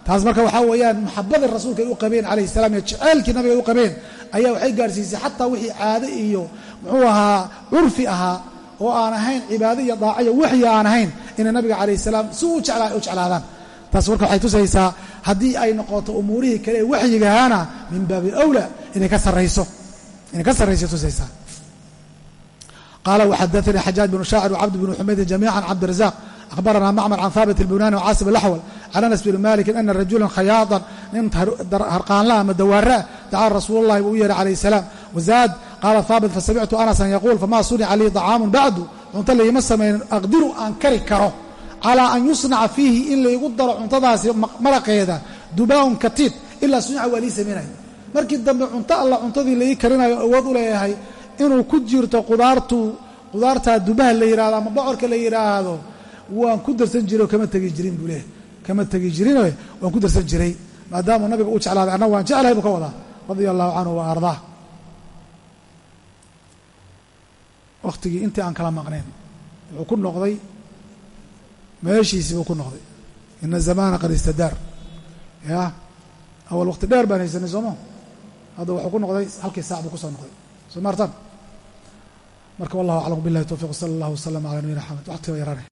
Taas marka waxaa weeyaan maxabadii rasuulka ay u qabeen calayhi salam iyo jeceelkii nabiga ay u qabeen ayaa waxay gaarsiisay xataa wixii caado iyo muxuu ahaa curfi ahaa oo aan ahayn cibaado iyo daaco iyo waxyi aan ahayn inay nabiga calayhi salaam si u jeclaa u jeclaadaan taas marka waxay tusaysaa haddii ay noqoto umuurihii kale ee waxyigahaana min baabi awla inay ka sarrayso inay ka sarraysay tusaysaa qala wxadaثnii xajaaj bn shaacir wcabd bn xumaydin jamiica cabdirazaq akhbarana macmar can haabit اlbunani wcaasib اlaxwal can anas bn malikin ana rajulan khayaaطan nin harqaanla ama dawaara dacaa rasuul اllahi buu u yeehay calayh الsalaam wazaad qaala haabit fasamictu anasan yaquul fama sunica lii طacaamu bacdu cunto layma samaynin. aqdiru aan kari karo calىa an yusnaca fiihi in laygu daro cuntadaasi maraqeeda dubaaun katiid ilaa sunica waa lii samaynaya markii dambe cunto alla cuntadii laii karinayo awood u leeyahay inuu ku jirto qudaartu qudaartaa dubaha la yidhahdo ama bocorka la yidhaahdo waan ku darsan jiray oo kama tegi jirin buu leehay kama tegi jirino waan ku darsan jiray. Maadaamuu nabiga u jeclaaday annagu waan jeclahay buu ka wadaa. Radia allahu canhu wa ardaa wakhtigii intii aan kala maqnayn wuxuu ku noqday meeshiisii buu ku noqday. Ina zamana qad istadaar ya? Awal waqti dheer baan haysanay sooma hadda wuxuu ku noqday halkii saac buu ku soo noqday. Soo maartan marka wallahu aclam billahi towfiq sala allah wasalam cala nabiyina axamed waqtiga yaraane